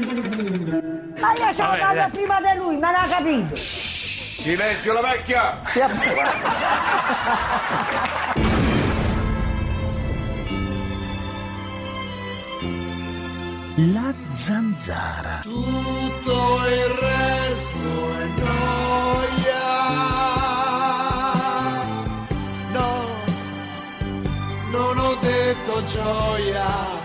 Ma io ce l'ho Vabbè, dato dai. prima di lui, me l'ha capito. Silenzio la vecchia! Si è- La zanzara. Tutto il resto è noia. No, non ho detto gioia.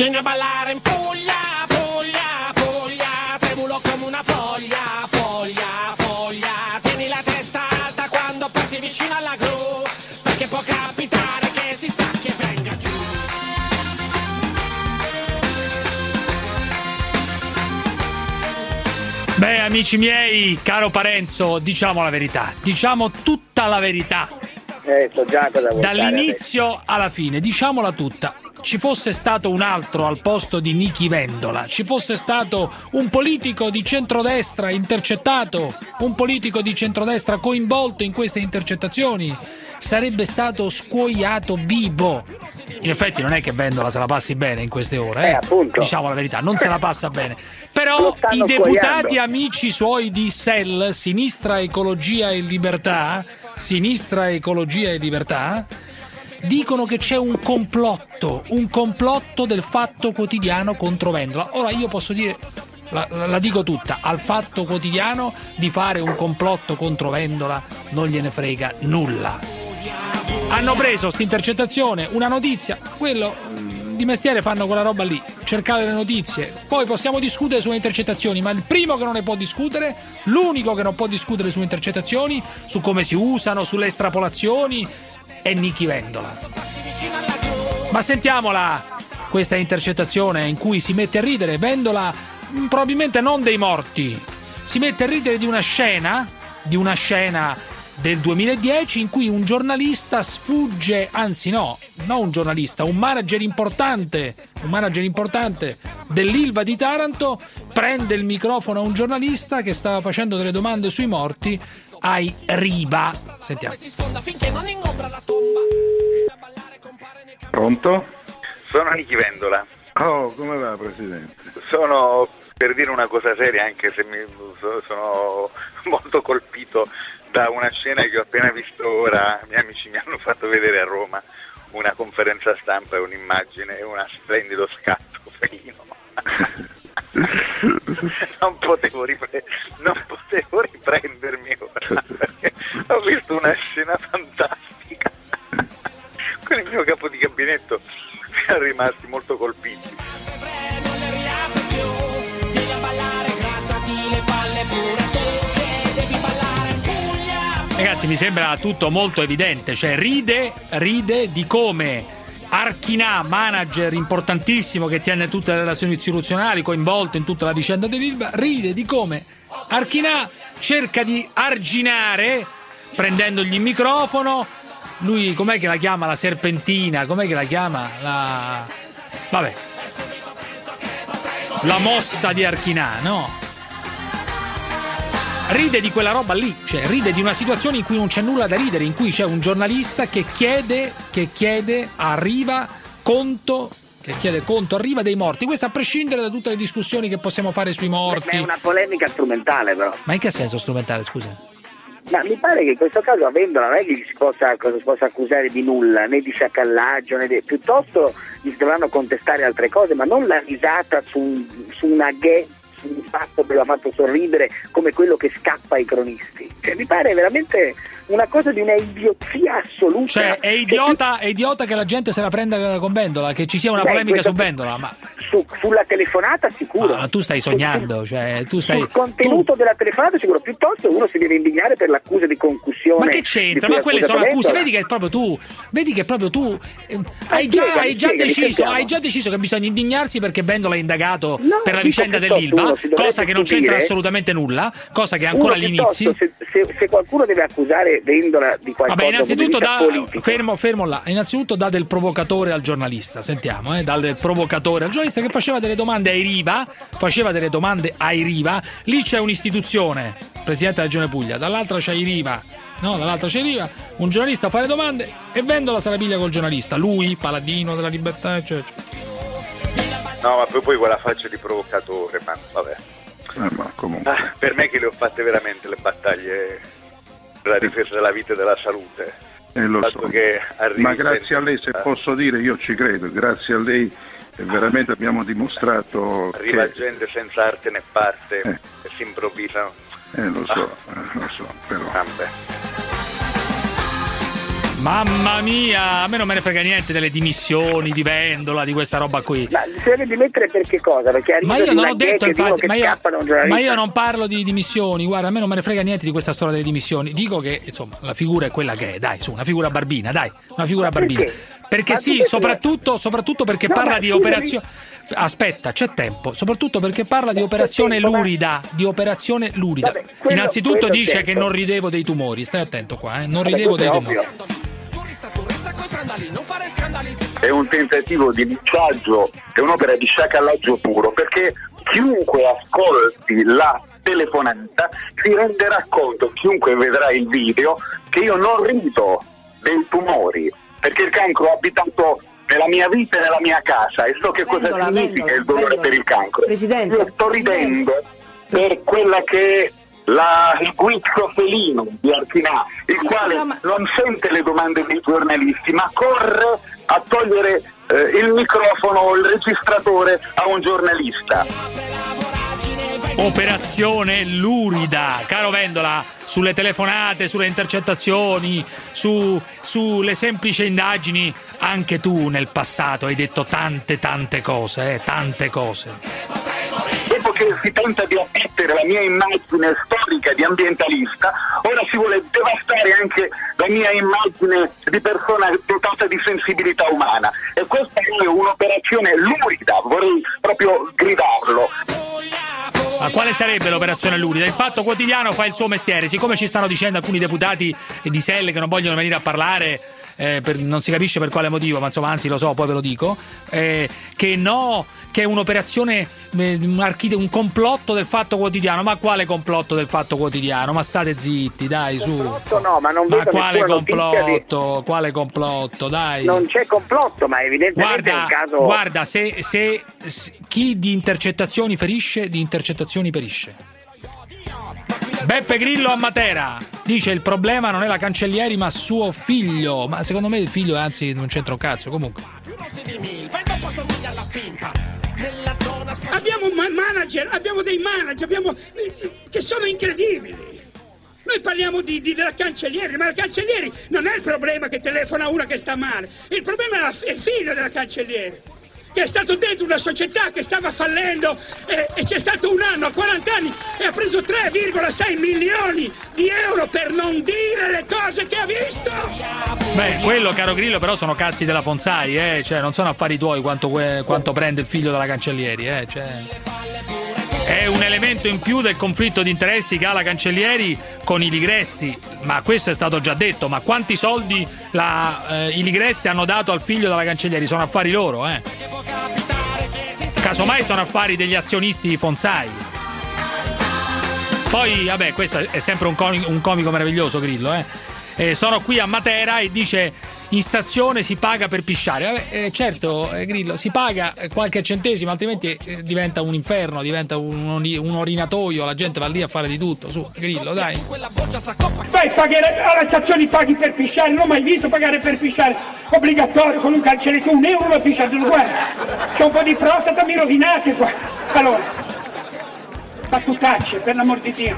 Vieni a ballare in Puglia, Puglia, Puglia, tremulo come una foglia, foglia, foglia. Tieni la testa alta quando passi vicino alla gru, perché può capitare che si stacchi e venga giù. Beh, amici miei, caro Parenzo, diciamo la verità. Diciamo tutta la verità. Eh, so già cosa vuoi fare Dall'inizio alla fine, diciamola tutta. Ci fosse stato un altro al posto di Nichi Vendola, ci fosse stato un politico di centrodestra intercettato, un politico di centrodestra coinvolto in queste intercettazioni, sarebbe stato scuoiato vivo. In effetti non è che Vendola se la passi bene in queste ore, eh? Eh, diciamo la verità, non se la passa bene. Però i deputati scuoiando. amici suoi di SEL, Sinistra Ecologia e Libertà, Sinistra Ecologia e Libertà, dicono che c'è un complotto, un complotto del fatto quotidiano contro Vendola. Ora io posso dire, la, la- dico tutta, al fatto quotidiano di fare un complotto contro Vendola non gliene frega nulla. Hanno preso questa intercettazione, una notizia, quello mm, di mestiere fanno quella roba lì, cercare le notizie. Poi possiamo discutere sulle intercettazioni, ma il primo che non ne può discutere, l'unico che non può discutere sulle intercettazioni, su come si usano, sulle estrapolazioni, è Nichi Vendola. Ma sentiamola questa intercettazione in cui si mette a ridere Vendola, mm, probabilmente non dei morti, si mette a ridere di una scena, di una scena del 2010 in cui un giornalista sfugge, anzi no, non un giornalista, un manager importante, un manager importante dell'Ilva di Taranto prende il microfono a un giornalista che stava facendo delle domande sui morti ai Riva. Sentiamo. Si sfonda finché non ingombra la tomba. A ballare compare nei Pronto? Sono Nichi Vendola. Oh, come va, Presidente? Sono per dire una cosa seria, anche se mi, so- sono molto colpito da una scena che ho appena visto ora. I miei amici mi hanno fatto vedere a Roma una conferenza stampa e un'immagine e un splendido scatto felino. non, potevo ripre- non potevo riprendermi ora perché ho visto una scena fantastica. Con il mio capo di gabinetto siamo rimasti molto colpiti. Ragazzi, mi sembra tutto molto evidente, cioè ride, ride di come Archinà, manager importantissimo che tiene tutte le relazioni istituzionali, coinvolto in tutta la vicenda dell'Ilva, ride di come Archinà cerca di arginare prendendogli il microfono. Lui com'è che la chiama la serpentina? Com'è che la chiama? La Vabbè. La mossa di Archinà, no? ride di quella roba lì, cioè ride di una situazione in cui non c'è nulla da ridere, in cui c'è un giornalista che chiede, che chiede a Riva conto, che chiede conto a Riva dei morti. Questo a prescindere da tutte le discussioni che possiamo fare sui È morti. una polemica strumentale però. Ma in che senso strumentale, scusa? Ma mi pare che in questo caso a Vendola non è che si possa, si possa accusare di nulla, né di sciacallaggio, né di... piuttosto gli dovranno contestare altre cose, ma non la risata su, su una gag, su un fatto che lo ha fatto sorridere come quello che scappa ai cronisti. Cioè, mi pare veramente una cosa di una idiozia assoluta. Cioè, è idiota, è idiota che la gente se la prenda con Vendola, che ci sia una Beh, polemica su Vendola, ma Su- sulla telefonata sicuro. Ah, tu stai sognando, cioè tu stai Sul contenuto della telefonata sicuro, piuttosto uno si deve indignare per l'accusa di concussione. Ma che c'entra? Ma quelle sono accuse. Vedi che proprio tu, vedi che proprio tu eh, hai, già, spiegami, hai, già spiegami, deciso, hai già deciso che bisogna indignarsi perché Vendola è indagato No, per la vicenda dell'Ilva, cosa che non c'entra assolutamente nulla, cosa che è ancora inizi. Se, se- se qualcuno deve accusare Vendola di qualcosa Vabbè, innanzitutto da da, politico, fermo, fermo là, innanzitutto dà del provocatore al giornalista, sentiamo, eh, dà del provocatore al giornalista che faceva delle domande ai Riva, faceva delle domande ai Riva, lì c'è un'istituzione, Presidente della Regione Puglia, dall'altra c'è i Riva, no? Dall'altra c'è Riva, un giornalista a fare domande e Vendola se la piglia col giornalista. Lui, paladino della libertà, eccetera. No, ma poi, poi quella faccia di provocatore, ma vabbè. Eh, ma comunque. Ah, per me che le ho fatte veramente le battaglie la difesa della vita e della salute. Eh, lo so. Ma grazie a lei, se posso dire, io ci credo, grazie a lei eh, veramente abbiamo dimostrato Arriva che... gente senza arte né parte Eh. e si improvvisano. Eh, lo so, eh, lo so, però... Vabbè. Mamma mia, a me non me ne frega niente delle dimissioni di Vendola, di questa roba qui. Ma si deve dimettere per che cosa? Perché arriva Ma io non ho detto infatti, ma io, ma io non parlo di dimissioni, guarda, a me non me ne frega niente di questa storia delle dimissioni. Dico che insomma la figura è quella che è, dai, su, una figura barbina, dai, una figura Ma perché? barbina. Perché Ma sì, perché- soprattutto, soprattutto perché No, parla ma di scusami. operazione. Aspetta, c'è tempo. Soprattutto perché parla di operazione tempo, ma- lurida. Di operazione lurida. Vabbè, quello- Innanzitutto quello dice certo. che non ridevo dei tumori. Stai attento qua, eh. Non Vabbè, ridevo dei tumori. ovvio. È un tentativo di linciaggio, è un'opera di sciacallaggio puro, perché chiunque ascolti la telefonata si renderà conto, chiunque vedrà il video, che io non rido dei tumori, perché il cancro ha abitato nella mia vita e nella mia casa e so che cosa Vendola, significa vendola, il dolore vendola. per il cancro. Presidente. Io sto ridendo per quella che è la, il guizzo felino di Archinà, il Sì, quale ma- non sente le domande dei giornalisti, ma corre a togliere eh, il microfono o il registratore a un giornalista. Operazione lurida, caro Vendola, sulle telefonate, sulle intercettazioni, su, sulle semplici indagini, anche tu nel passato hai detto tante tante cose, eh, tante cose. Dopo che si tenta di abbattere la mia immagine storica di ambientalista, ora si vuole devastare anche la mia immagine di persona dotata di sensibilità umana. E questa è un'operazione lurida, vorrei proprio gridarlo. Ma quale sarebbe l'operazione lurida? Il Fatto Quotidiano fa il suo mestiere, siccome ci stanno dicendo alcuni deputati di Selle che non vogliono venire a parlare, eh, per- non si capisce per quale motivo, ma insomma anzi lo so, poi ve lo dico, eh, che no, che è un'operazione, eh, un, archite- un complotto del Fatto Quotidiano, ma quale complotto del Fatto Quotidiano? Ma state zitti, dai, su. Complotto no, ma non Ma quale notizia di... complotto? Quale complotto? Dai. Non c'è complotto, ma evidentemente è Guarda, un caso... guarda se, se- se- chi di intercettazioni ferisce, di intercettazioni perisce. Beppe Grillo a Matera dice il problema non è la cancellieri ma suo figlio. Ma secondo me il figlio anzi non c'entra un cazzo. Comunque. Abbiamo un ma- manager, abbiamo dei manager, abbiamo che sono incredibili. Noi parliamo di, di- della cancelliere, ma la cancelliere non è il problema che telefona una che sta male, il problema è, la- è il figlio della cancelliere, che è stato dentro una società che stava fallendo e, e c'è stato un anno, a 40 anni, e ha preso 3,6 milioni di euro per non dire le cose che ha visto. Beh, quello caro Grillo però sono cazzi della Fonsai, eh? Cioè non sono affari tuoi quanto, quanto prende il figlio della cancellieri, eh? Cioè, è un elemento in più del conflitto di interessi che ha la Cancellieri con i Ligresti, ma questo è stato già detto, ma quanti soldi la, eh, i Ligresti hanno dato al figlio della Cancellieri? Sono affari loro, eh. Casomai sono affari degli azionisti di Fonsai. Poi, vabbè, questo è sempre un, comi- un comico meraviglioso, Grillo, eh. Eh, sono qui a Matera e dice in stazione si paga per pisciare. Vabbè, eh, certo, eh, Grillo, si paga eh, qualche centesimo, altrimenti eh, diventa un inferno, diventa un, un orinatoio, la gente va lì a fare di tutto. Su, Grillo, dai. Vai, pagare, alle stazioni paghi per pisciare, non ho mai visto pagare per pisciare, obbligatorio con un cancelletto, un euro per pisciare, guarda, c'è un po' di prostata, mi rovinate qua. Allora, battutacce, per l'amor di Dio.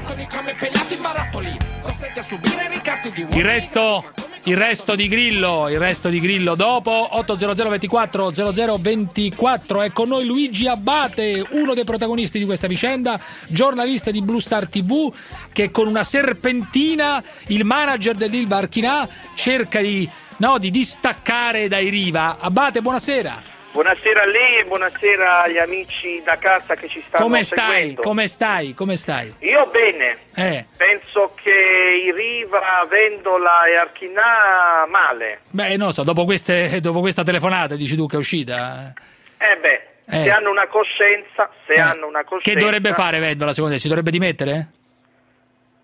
Il resto, il resto di Grillo, il resto di Grillo dopo 800 24 00 24 è con noi Luigi Abate, uno dei protagonisti di questa vicenda, giornalista di Blue Star TV che con una serpentina il manager dell'Ilva Archinà cerca di, no, di distaccare dai Riva. Abate, buonasera. Buonasera a lei e buonasera agli amici da casa che ci stanno Come stai? seguendo. Come stai? Come stai? Io bene, Eh. penso che i Riva, Vendola e Archinà male. Beh, non lo so, dopo, queste, dopo questa telefonata dici tu che è uscita. Eh beh, Eh. se hanno una coscienza, se Eh. hanno una coscienza... Che dovrebbe fare Vendola secondo te? Si dovrebbe dimettere?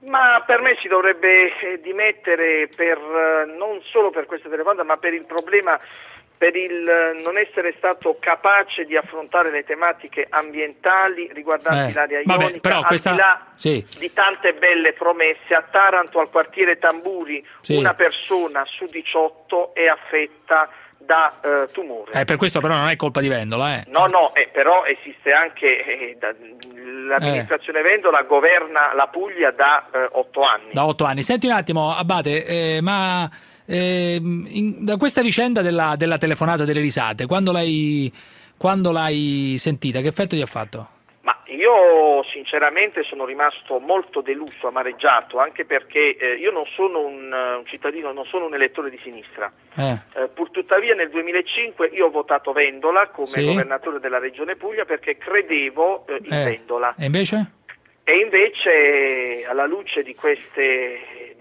Ma per me si dovrebbe dimettere per, eh, non solo per questa telefonata, ma per il problema, per il eh, non essere stato capace di affrontare le tematiche ambientali riguardanti Eh, l'area vabbè, ionica, al questa- di là sì. di tante belle promesse. A Taranto, al quartiere Tamburi, Sì. una persona su 18 è affetta da eh, tumore. Eh, per questo però non è colpa di Vendola, eh. No, no, eh, però esiste anche, eh, da- l'amministrazione Vendola governa la Puglia da otto anni. Da otto anni. Senti un attimo, Abate, ma ehm, in- da questa vicenda della, della telefonata delle risate, quando l'hai, quando l'hai sentita, che effetto ti ha fatto? Ma io sinceramente sono rimasto molto deluso, amareggiato, anche perché eh, io non sono un, eh, un cittadino, non sono un elettore di sinistra. Eh, Eh, purtuttavia nel 2005 io ho votato Vendola come Sì. governatore della regione Puglia perché credevo eh, in eh. Vendola. E invece? E invece alla luce di, queste,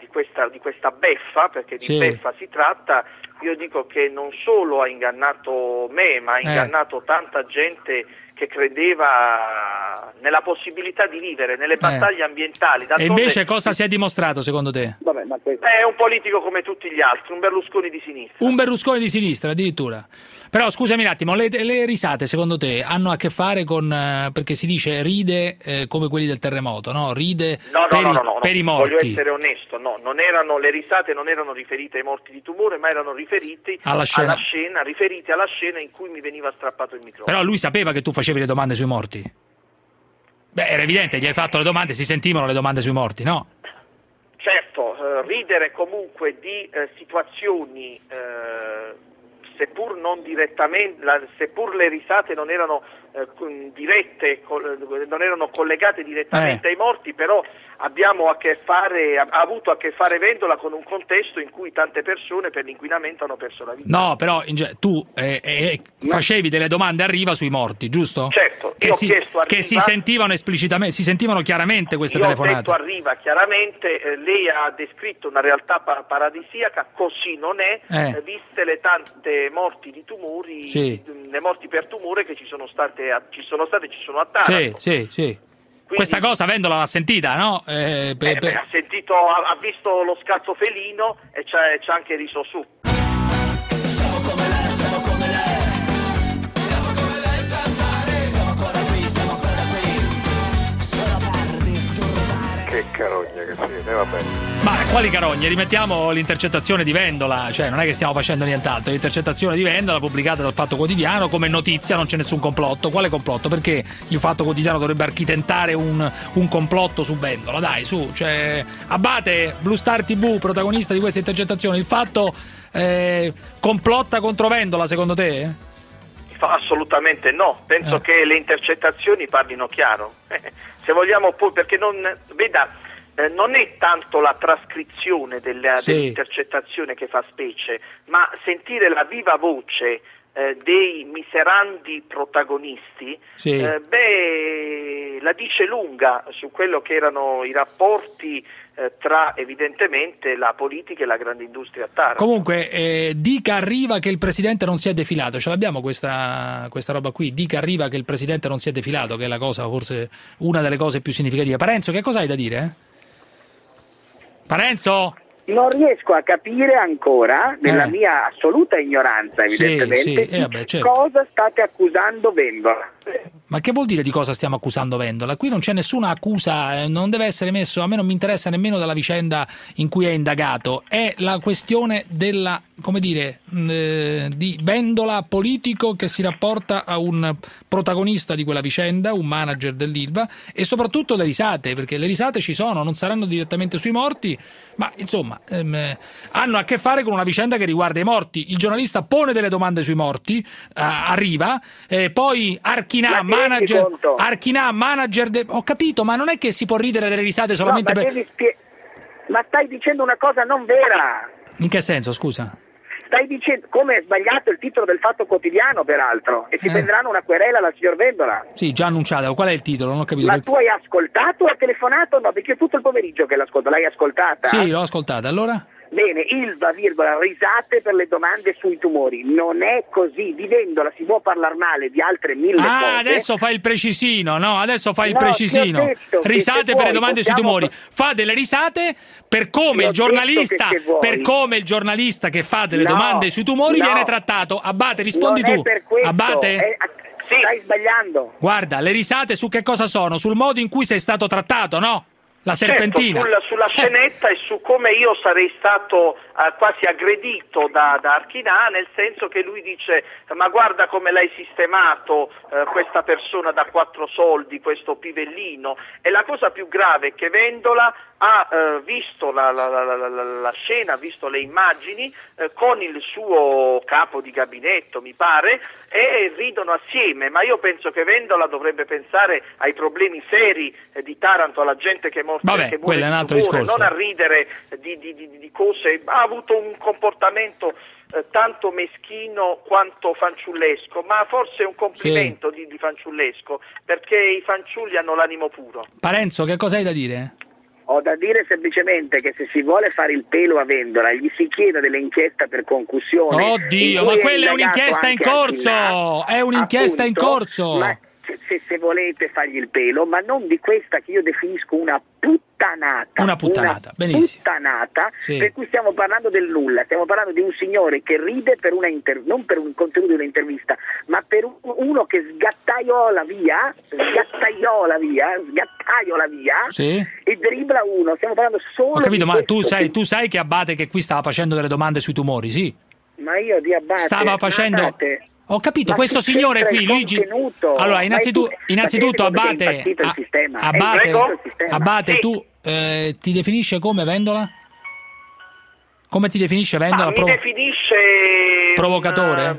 questa, di questa beffa, perché di Sì. beffa si tratta, io dico che non solo ha ingannato me, ma ha Eh. ingannato tanta gente che credeva nella possibilità di vivere, nelle battaglie ambientali. E D'altronde invece cosa si è dimostrato secondo te? Vabbè, ma questo... è un politico come tutti gli altri, un Berlusconi di sinistra. Un Berlusconi di sinistra addirittura. Però scusami un attimo, le, le risate secondo te hanno a che fare con, eh, perché si dice ride eh, come quelli del terremoto, no? Ride No, no, per, no, i- no, no, per i no, voglio morti. essere onesto, no, non erano, le risate non erano riferite ai morti di tumore, ma erano riferiti Alla scena. scena, riferiti alla scena in cui mi veniva strappato il microfono. Però lui sapeva che tu facevi le domande sui morti. Beh, era evidente, gli hai fatto le domande, si sentivano le domande sui morti, no? Certo, eh, ridere comunque di eh, situazioni, eh, seppur non direttamente, la- seppur le risate non erano eh, dirette, non erano collegate direttamente Eh. ai morti, però abbiamo a che fare, ha, avuto a che fare Vendola con un contesto in cui tante persone per l'inquinamento hanno perso la vita. No, però tu eh, eh, facevi delle domande a Riva sui morti, giusto? Certo, Che, si, chiesto a che Riva- si sentivano esplicitamente, si sentivano chiaramente queste Io ho telefonate. detto arriva chiaramente, eh, lei ha descritto una realtà pa- paradisiaca, così non è, Eh. eh, viste le tante morti di tumori, Sì. le morti per tumore che ci sono state, a- ci sono state ci sono a Sì, Taranto. sì, sì. Quindi- Questa cosa Vendola l'ha sentita, no? Eh, per- Eh, per- beh, ha, sentito, ha, ha visto lo scazzo felino e ci ha anche riso su. Che carogna che siete, vabbè. Ma quali carogne? Rimettiamo l'intercettazione di Vendola, cioè non è che stiamo facendo nient'altro. L'intercettazione di Vendola pubblicata dal Fatto Quotidiano come notizia, non c'è nessun complotto. Quale complotto? Perché il Fatto Quotidiano dovrebbe architettare un, un complotto su Vendola? Dai, su, cioè Abate, Blue Star TV, protagonista di questa intercettazione, il fatto eh, complotta contro Vendola secondo te? Assolutamente no, penso Eh. che le intercettazioni parlino chiaro. Se vogliamo poi, perché non, veda, eh, non è tanto la trascrizione delle, Sì. dell'intercettazione che fa specie, ma sentire la viva voce eh, dei miserandi protagonisti, Sì. eh, beh, la dice lunga su quello che erano i rapporti eh, tra evidentemente la politica e la grande industria a Taranto. Comunque, eh, dica arriva che il presidente non si è defilato. Ce l'abbiamo questa, questa roba qui. Dica arriva che il presidente non si è defilato, che è la cosa, forse una delle cose più significative. Parenzo, che cosa hai da dire? Parenzo? Non riesco a capire ancora, nella Eh. mia assoluta ignoranza Sì, evidentemente, sì, eh, vabbè, di certo. cosa state accusando Vendola. Ma che vuol dire di cosa stiamo accusando Vendola? Qui non c'è nessuna accusa, eh, non deve essere messo, a me non mi interessa nemmeno della vicenda in cui è indagato, è la questione della, come dire, eh, di Vendola politico che si rapporta a un protagonista di quella vicenda, un manager dell'Ilva, e soprattutto le risate, perché le risate ci sono, non saranno direttamente sui morti, ma insomma ehm, eh, hanno a che fare con una vicenda che riguarda i morti. Il giornalista pone delle domande sui morti, eh, arriva, eh, poi Archinà, manager? Archinà, manager, de- ho capito, ma non è che si può ridere delle risate solamente No, ma, per... spie- ma stai dicendo una cosa non vera. In che senso, scusa? Stai dicendo come è sbagliato il titolo del Fatto Quotidiano, peraltro, e si Eh. prenderanno una querela dal signor Vendola. Sì, già annunciata, qual è il titolo? Non ho capito. Ma tu hai ascoltato o hai telefonato? No, perché è tutto il pomeriggio che l'ascolto. L'hai ascoltata? Sì, l'ho ascoltata, allora? Bene, Ilva, virgola, risate per le domande sui tumori. Non è così. Di Vendola si può parlare male di altre mille cose. Ah, adesso fai il precisino, no? Adesso fai il No, precisino. Risate per le domande sui tumori. Fa delle risate per come il giornalista, per come il giornalista che fa delle No, domande sui tumori no. viene trattato. Abate, rispondi non tu. Abate? è- Stai sbagliando. Guarda, le risate su che cosa sono? Sul modo in cui sei stato trattato, no? La serpentina. Certo, sul- sulla scenetta e su come io sarei stato eh, quasi aggredito da, da Archinà, nel senso che lui dice ma guarda come l'hai sistemato eh, questa persona da quattro soldi, questo pivellino. E la cosa più grave è che Vendola ha eh, visto la, la- la- la- scena, ha visto le immagini eh, con il suo capo di gabinetto, mi pare, e ridono assieme, ma io penso che Vendola dovrebbe pensare ai problemi seri eh, di Taranto, alla gente che è morta Vabbè, che muore è un altro tumore, non a ridere di, di- di- di cose, ha avuto un comportamento eh, tanto meschino quanto fanciullesco, ma forse è un complimento di, di fanciullesco, perché i fanciulli hanno l'animo puro. Parenzo, che cosa hai da dire? Ho da dire semplicemente che se si vuole fare il pelo a Vendola gli si chieda dell'inchiesta per concussione. Oddio, ma quella è un'inchiesta in corso! È un'inchiesta in corso! Ma se, se- se volete fargli il pelo, ma non di questa che io definisco una puttanata. Una puttanata, benissimo. puttanata, Sì. per cui stiamo parlando del nulla, stiamo parlando di un signore che ride per una inter- non per un contenuto di un'intervista, ma per un- uno che sgattaiola via, sgattaiola via, sgattaiola via Sì? e dribbla uno. Stiamo parlando solo Ho capito, ma tu sai, che- tu sai che Abate che qui stava facendo delle domande sui tumori, sì? Ma io di Abate Stava facendo... Abate, Ho capito, ma questo signore qui, Luigi... contenuto? Allora, innanzitutto, innanzitutto Abate... a- Abate, Sì. tu eh, ti definisce come Vendola? Come ti definisce Vendola? Mi Provo- definisce Provocatore? Un,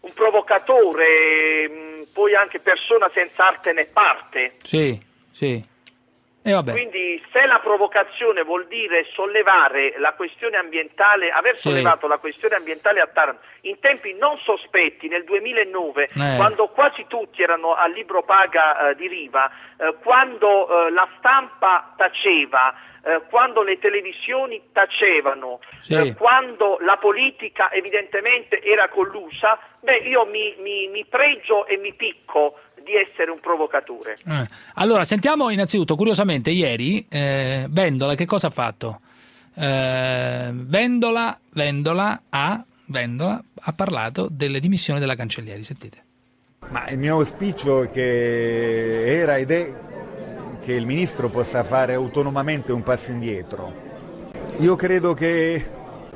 un provocatore, mh, poi anche persona senza arte né parte. Sì, sì. E vabbè. Quindi se la provocazione vuol dire sollevare la questione ambientale, aver Sì. sollevato la questione ambientale a Taranto in tempi non sospetti nel 2009, Eh. quando quasi tutti erano a libro paga eh, di Riva, eh, quando eh, la stampa taceva, eh, quando le televisioni tacevano, Sì. eh, quando la politica evidentemente era collusa, beh io mi, mi- mi pregio e mi picco di essere un provocatore. Eh, Allora, sentiamo innanzitutto, curiosamente, ieri eh, Vendola che cosa ha fatto? Eh, Vendola, Vendola, ha, Vendola ha parlato delle dimissioni della Cancellieri, sentite. Ma il mio auspicio è che era ed è che il ministro possa fare autonomamente un passo indietro. Io credo che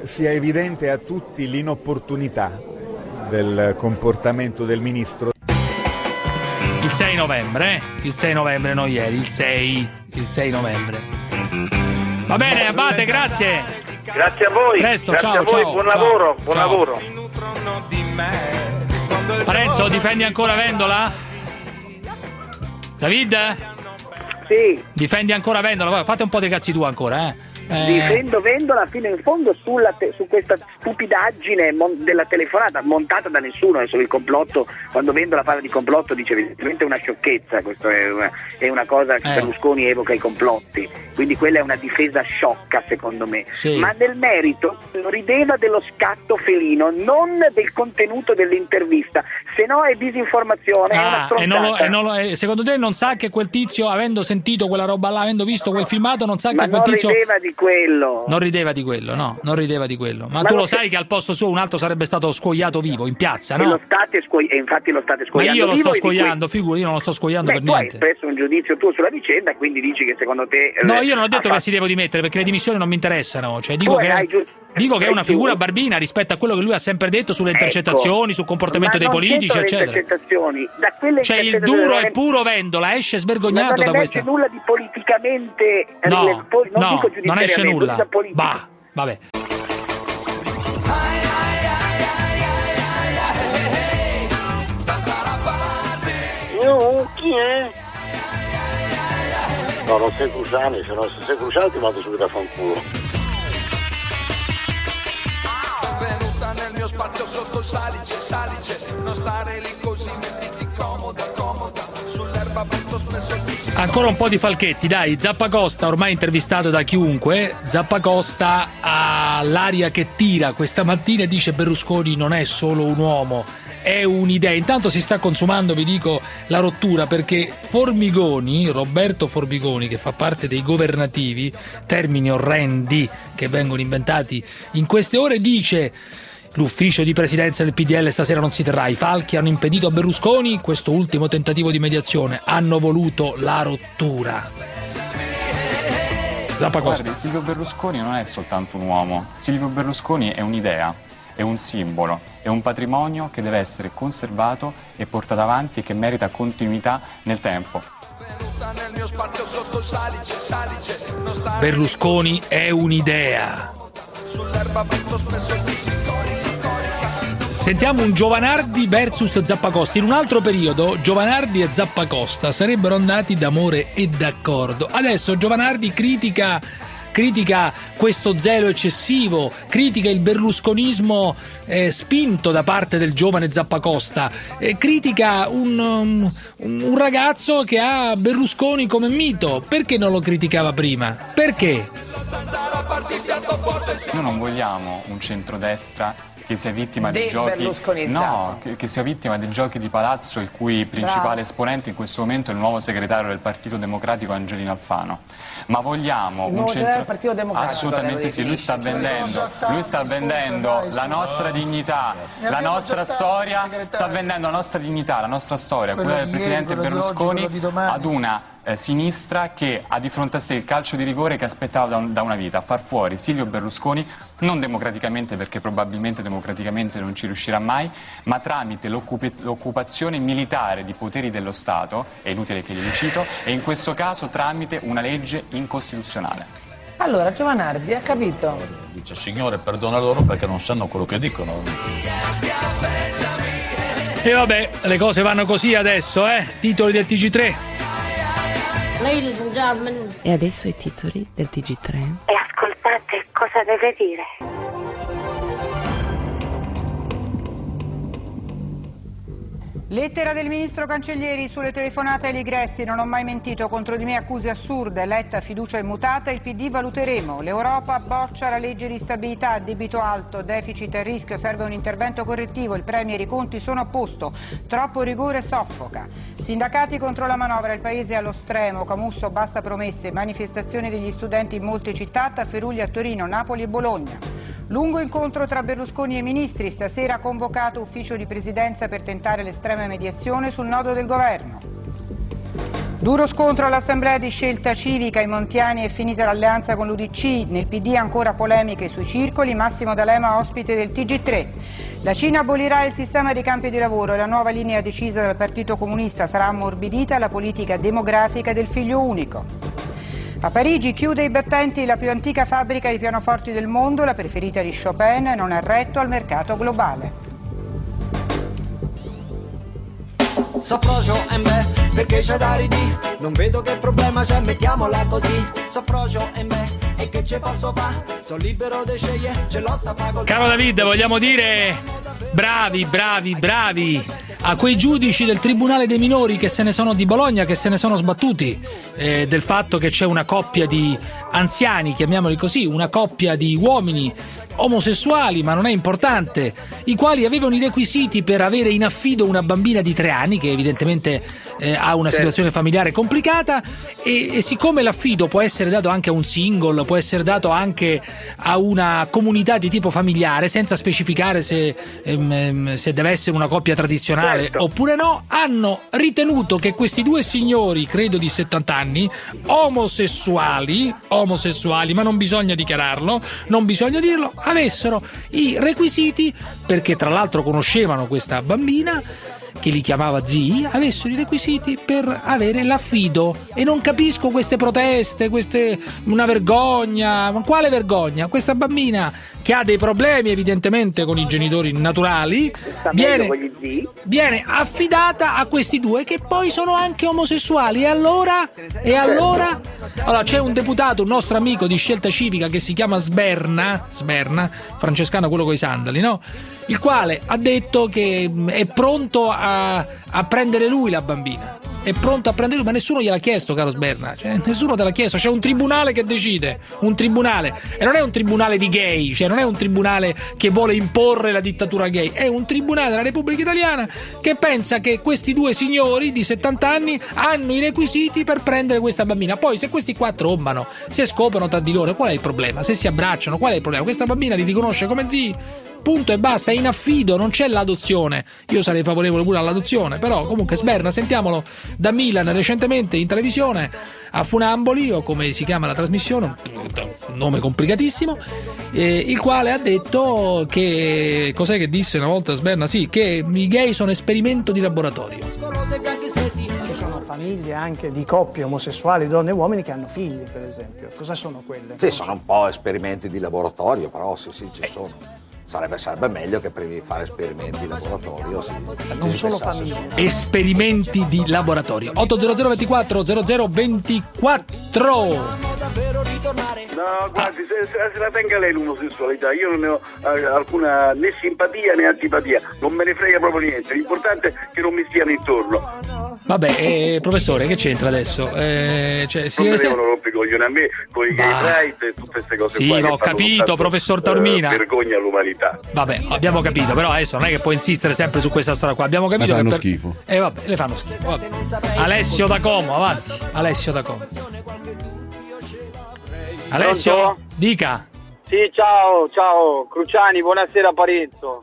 sia evidente a tutti l'inopportunità del comportamento del ministro. Il 6 novembre, eh? Il 6 novembre, non ieri, il 6, il 6 novembre. Va bene, Abate, grazie. Grazie a voi. Presto, Grazie ciao, a voi, ciao, buon ciao, lavoro, buon ciao. lavoro. Parenzo, difendi ancora Vendola? David? Sì. Difendi ancora Vendola? Fate un po' dei cazzi tu ancora, eh. Eh, Difendo Vendola fino in fondo te- su questa stupidaggine mon- della telefonata montata da nessuno, adesso il complotto, quando Vendola parla di complotto dice evidentemente è una sciocchezza, questo è una, è una cosa che Eh. Berlusconi evoca i complotti, quindi quella è una difesa sciocca secondo me, Sì. ma nel merito rideva dello scatto felino, non del contenuto dell'intervista, se no è disinformazione, è Ah, e non lo- e non lo- secondo te non sa che quel tizio, avendo sentito quella roba là, avendo visto quel filmato, non sa ma che quel tizio di quello. non rideva di quello, no, non rideva di quello. Ma, Ma tu lo lo sa- sai che al posto suo un altro sarebbe stato scoiato vivo in piazza, E, no? lo state scuoi- e infatti lo state Ma scoiando io lo sto e scoiando, figuri, io non lo sto scoiando Beh, per tu hai niente. espresso un giudizio tuo sulla vicenda, quindi dici che secondo te... eh, No, io non ho detto fatto- che si devo dimettere perché le dimissioni non mi interessano. Cioè, dico, Tu che, dico che è una figura barbina rispetto a quello che lui ha sempre detto sulle Ecco. intercettazioni, sul comportamento Ma dei non politici, eccetera. intercettazioni. Da quelle Cioè, il duro non e puro Vendola esce ma svergognato non da questa. nulla di politicamente... No, non no, dico non esce giudiziariamente, nulla. Bah, vabbè. No, chi è? No, non sei Cruciani, se non se sei Cruciani ti mando subito a fanculo. Venuta nel mio spazio sotto il salice, salice Non stare lì così, mettiti comoda, Ancora un po' di Falchetti, dai. Zappacosta, ormai intervistato da chiunque. Zappacosta ha l'aria che tira questa mattina e dice Berlusconi non è solo un uomo, è un'idea. Intanto si sta consumando, vi dico, la rottura perché Formigoni, Roberto Formigoni, che fa parte dei governativi, termini orrendi che vengono inventati in queste ore, dice. L'ufficio di presidenza del PDL stasera non si terrà. I falchi hanno impedito a Berlusconi questo ultimo tentativo di mediazione. Hanno voluto la rottura. Guardi, Silvio Berlusconi non è soltanto un uomo, Silvio Berlusconi è un'idea, è un simbolo, è un patrimonio che deve essere conservato e portato avanti e che merita continuità nel tempo. il Berlusconi è un'idea. sull'erba molto spesso corica. Sentiamo un Giovanardi versus Zappacosta. In un altro periodo Giovanardi e Zappacosta sarebbero andati d'amore e d'accordo. Adesso Giovanardi critica, critica questo zelo eccessivo, critica il berlusconismo eh, spinto da parte del giovane Zappacosta, eh, critica un, um, un ragazzo che ha Berlusconi come mito. Perché non lo criticava prima? Perché? Noi non vogliamo un centrodestra che sia vittima dei giochi no, che, che sia vittima dei giochi di palazzo il cui principale Bravo. esponente in questo momento è il nuovo segretario del Partito Democratico Angelino Alfano. Ma vogliamo un centro Partito Democratico, Assolutamente sì, lui sta vendendo, lui sta vendendo la nostra dignità, la nostra storia, sta vendendo la nostra dignità, la nostra storia, quella del presidente Berlusconi ad una eh, sinistra che ha di fronte a sé il calcio di rigore che aspettava da, un- da una vita, far fuori Silvio Berlusconi, non democraticamente perché probabilmente democraticamente non ci riuscirà mai, ma tramite l'occupazione militare di poteri dello Stato, è inutile che glieli cito, e in questo caso tramite una legge incostituzionale. Allora, Giovanardi ha capito. Dice Signore perdona loro perché non sanno quello che dicono. E vabbè, le cose vanno così adesso, eh? Titoli del TG3. Ladies and gentlemen. E adesso i titoli del TG3. E ascoltate cosa deve dire. Lettera del ministro Cancellieri sulle telefonate ai Ligressi. Non ho mai mentito contro di me accuse assurde. Letta fiducia immutata. Il PD valuteremo. L'Europa boccia la legge di stabilità. Debito alto, deficit a rischio. Serve un intervento correttivo. Il Premier e i conti sono a posto. Troppo rigore soffoca. Sindacati contro la manovra. Il paese è allo stremo. Camusso basta promesse. Manifestazioni degli studenti in molte città. Tafferugli a Torino, Napoli e Bologna. Lungo incontro tra Berlusconi e ministri, stasera convocato ufficio di presidenza per tentare l'estrema mediazione sul nodo del governo. Duro scontro all'assemblea di scelta civica, i Montiani è finita l'alleanza con l'UDC, nel PD ancora polemiche sui circoli, Massimo D'Alema ospite del TG3. La Cina abolirà il sistema dei campi di lavoro e la nuova linea decisa dal Partito Comunista sarà ammorbidita la politica demografica del figlio unico. A Parigi chiude i battenti la più antica fabbrica di pianoforti del mondo, la preferita di Chopin, non ha retto al mercato globale. Sofrogio e me, perché c'è da ridì? Non vedo che problema c'è, mettiamola così. Sofrogio e me, e che ce posso fa Sono libero di scegliere, ce l'ho sta facoltà. Caro David, vogliamo dire bravi, bravi, bravi a quei giudici del Tribunale dei minori che se ne sono di Bologna, che se ne sono sbattuti eh, del fatto che c'è una coppia di anziani, chiamiamoli così, una coppia di uomini omosessuali, ma non è importante, i quali avevano i requisiti per avere in affido una bambina di tre anni che evidentemente eh, ha una situazione familiare complicata e, e siccome l'affido può essere dato anche a un single, può essere dato anche a una comunità di tipo familiare senza specificare se, ehm, ehm, se deve essere una coppia tradizionale Certo. oppure no, hanno ritenuto che questi due signori, credo di 70 anni, omosessuali, omosessuali, ma non bisogna dichiararlo, non bisogna dirlo, avessero i requisiti, perché tra l'altro conoscevano questa bambina, che li chiamava zii, avessero i requisiti per avere l'affido. E non capisco queste proteste, queste. una vergogna. Ma quale vergogna? Questa bambina che ha dei problemi evidentemente con i genitori naturali, viene, viene affidata a questi due che poi sono anche omosessuali. E allora? E allora? Allora c'è un deputato, un nostro amico di scelta civica che si chiama Sberna, Sberna, francescano quello con i sandali, no? Il quale ha detto che mh, è pronto a, a prendere lui la bambina. è pronto a prendere lui, ma nessuno gliel'ha chiesto, caro Sberna. Cioè, nessuno te l'ha chiesto, c'è un tribunale che decide, un tribunale. E non è un tribunale di gay, cioè non è un tribunale che vuole imporre la dittatura gay, è un tribunale della Repubblica Italiana che pensa che questi due signori di 70 anni hanno i requisiti per prendere questa bambina. Poi se questi qua trombano, se scoprono tra di loro, qual è il problema? Se si abbracciano, qual è il problema? Questa bambina li riconosce come zii punto e basta, è in affido, non c'è l'adozione. Io sarei favorevole pure all'adozione, però comunque Sberna, sentiamolo da Milan recentemente in televisione a Funamboli, o come si chiama la trasmissione, un nome complicatissimo, eh, il quale ha detto che, cos'è che disse una volta Sberna? Sì, che i gay sono esperimento di laboratorio. Ci sono famiglie anche di coppie omosessuali, donne e uomini che hanno figli, per esempio. Cosa sono quelle? Sì, sono un po' esperimenti di laboratorio, però sì, sì, ci sono. Sarebbe, sarebbe meglio che prima di fare esperimenti di laboratorio si, Non solo su- Esperimenti di laboratorio. 800 24 00 24 No, guardi, se, se- se la tenga lei l'omosessualità, io non ne ho eh, alcuna né simpatia né antipatia, non me ne frega proprio niente, l'importante è che non mi stiano intorno. Vabbè, eh, professore, che c'entra adesso? Eh, cioè, si non devono rompere i coglioni a me con i gay pride e tutte queste cose Sì, qua. che ho capito, soltanto, professor Taormina. eh, vergogna all'umanità. Vabbè, abbiamo capito, però adesso non è che può insistere sempre su questa storia qua. Abbiamo capito Ma fanno che per... schifo. Eh vabbè, le fanno schifo. vabbè. Alessio da Como, avanti. Alessio da Como. Alessio, Pronto? dica. Sì, ciao, ciao, Cruciani, buonasera Parenzo.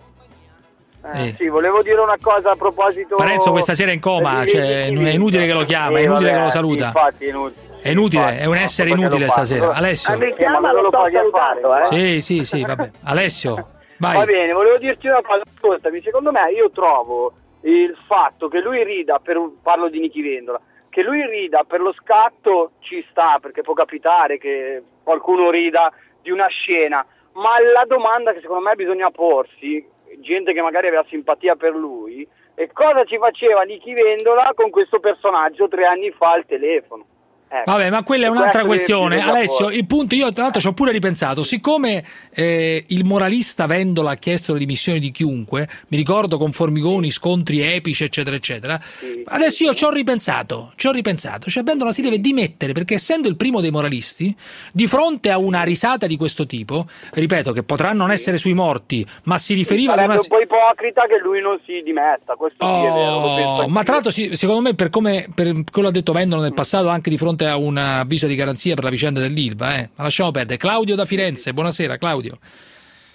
Eh, Eh. Sì, volevo dire una cosa a proposito... Parenzo questa sera è in coma, Eh, cioè, sì, è inutile che lo chiama, è Sì, inutile vabbè, che lo sì, saluta. infatti, è inutile. È inutile, Infatti, è un essere inutile stasera. Alessio. Eh, ma non lo puoi salutare, Sì, sì, sì, vabbè. Alessio, vai. Va bene, volevo dirti una cosa, ascoltami, secondo me io trovo il fatto che lui rida, per, parlo di Nichi Vendola, che lui rida per lo scatto ci sta, perché può capitare che qualcuno rida di una scena, ma la domanda che secondo me bisogna porsi, gente che magari aveva simpatia per lui, è cosa ci faceva Nichi Vendola con questo personaggio tre anni fa al telefono? Ecco. Vabbè, ma quella è un'altra questione. Alessio, il punto, io tra l'altro ci ho pure ripensato, siccome eh, il moralista Vendola ha chiesto le dimissioni di chiunque, mi ricordo con Formigoni, scontri epici, eccetera, eccetera, adesso io ci ho ripensato, ci ho ripensato, cioè Vendola si deve dimettere perché essendo il primo dei moralisti, di fronte a una risata di questo tipo, ripeto che potrà non essere sui morti, ma si riferiva ad Sarebbe una... un po' ipocrita che lui non si dimetta, questo sì è vero, Oh, ma tra l'altro, sì, secondo me, per come per quello ha detto Vendola nel passato, anche di fronte a un avviso di garanzia per la vicenda dell'Ilva, eh. ma lasciamo perdere. Claudio da Firenze, buonasera, Claudio.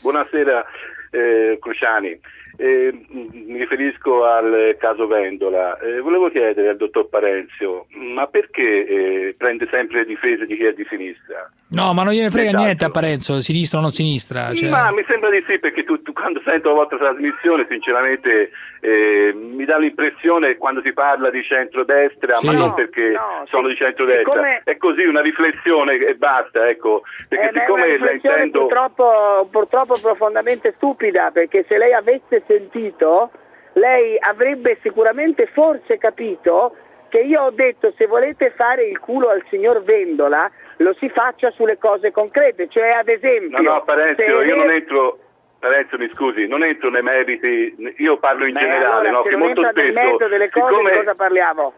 Buonasera eh, Cruciani, Eh, mi riferisco al caso Vendola. Eh, volevo chiedere al dottor Parenzio, ma perché eh, prende sempre le difese di chi è di sinistra? No, ma non gliene frega Esatto. niente a Parenzo, sinistra o non sinistra. Cioè... Ma mi sembra di sì, perché tu, tu quando sento la vostra trasmissione, sinceramente, eh, mi dà l'impressione quando si parla di centrodestra, Sì. ma non No, perché no, sono sì. di centrodestra, Siccome- è così una riflessione e basta, ecco, perché Eh, ma è una siccome la intendo... purtroppo, purtroppo profondamente stupida, perché se lei avesse sentito, lei avrebbe sicuramente forse capito che io ho detto se volete fare il culo al signor Vendola lo si faccia sulle cose concrete, cioè ad esempio... No, no, Parenzio, io non entro... Parenzo, mi scusi, non entro nei meriti, io parlo in Beh, generale, allora, no, se che non molto entra nel spesso, merito delle cose siccome, di cosa parliamo?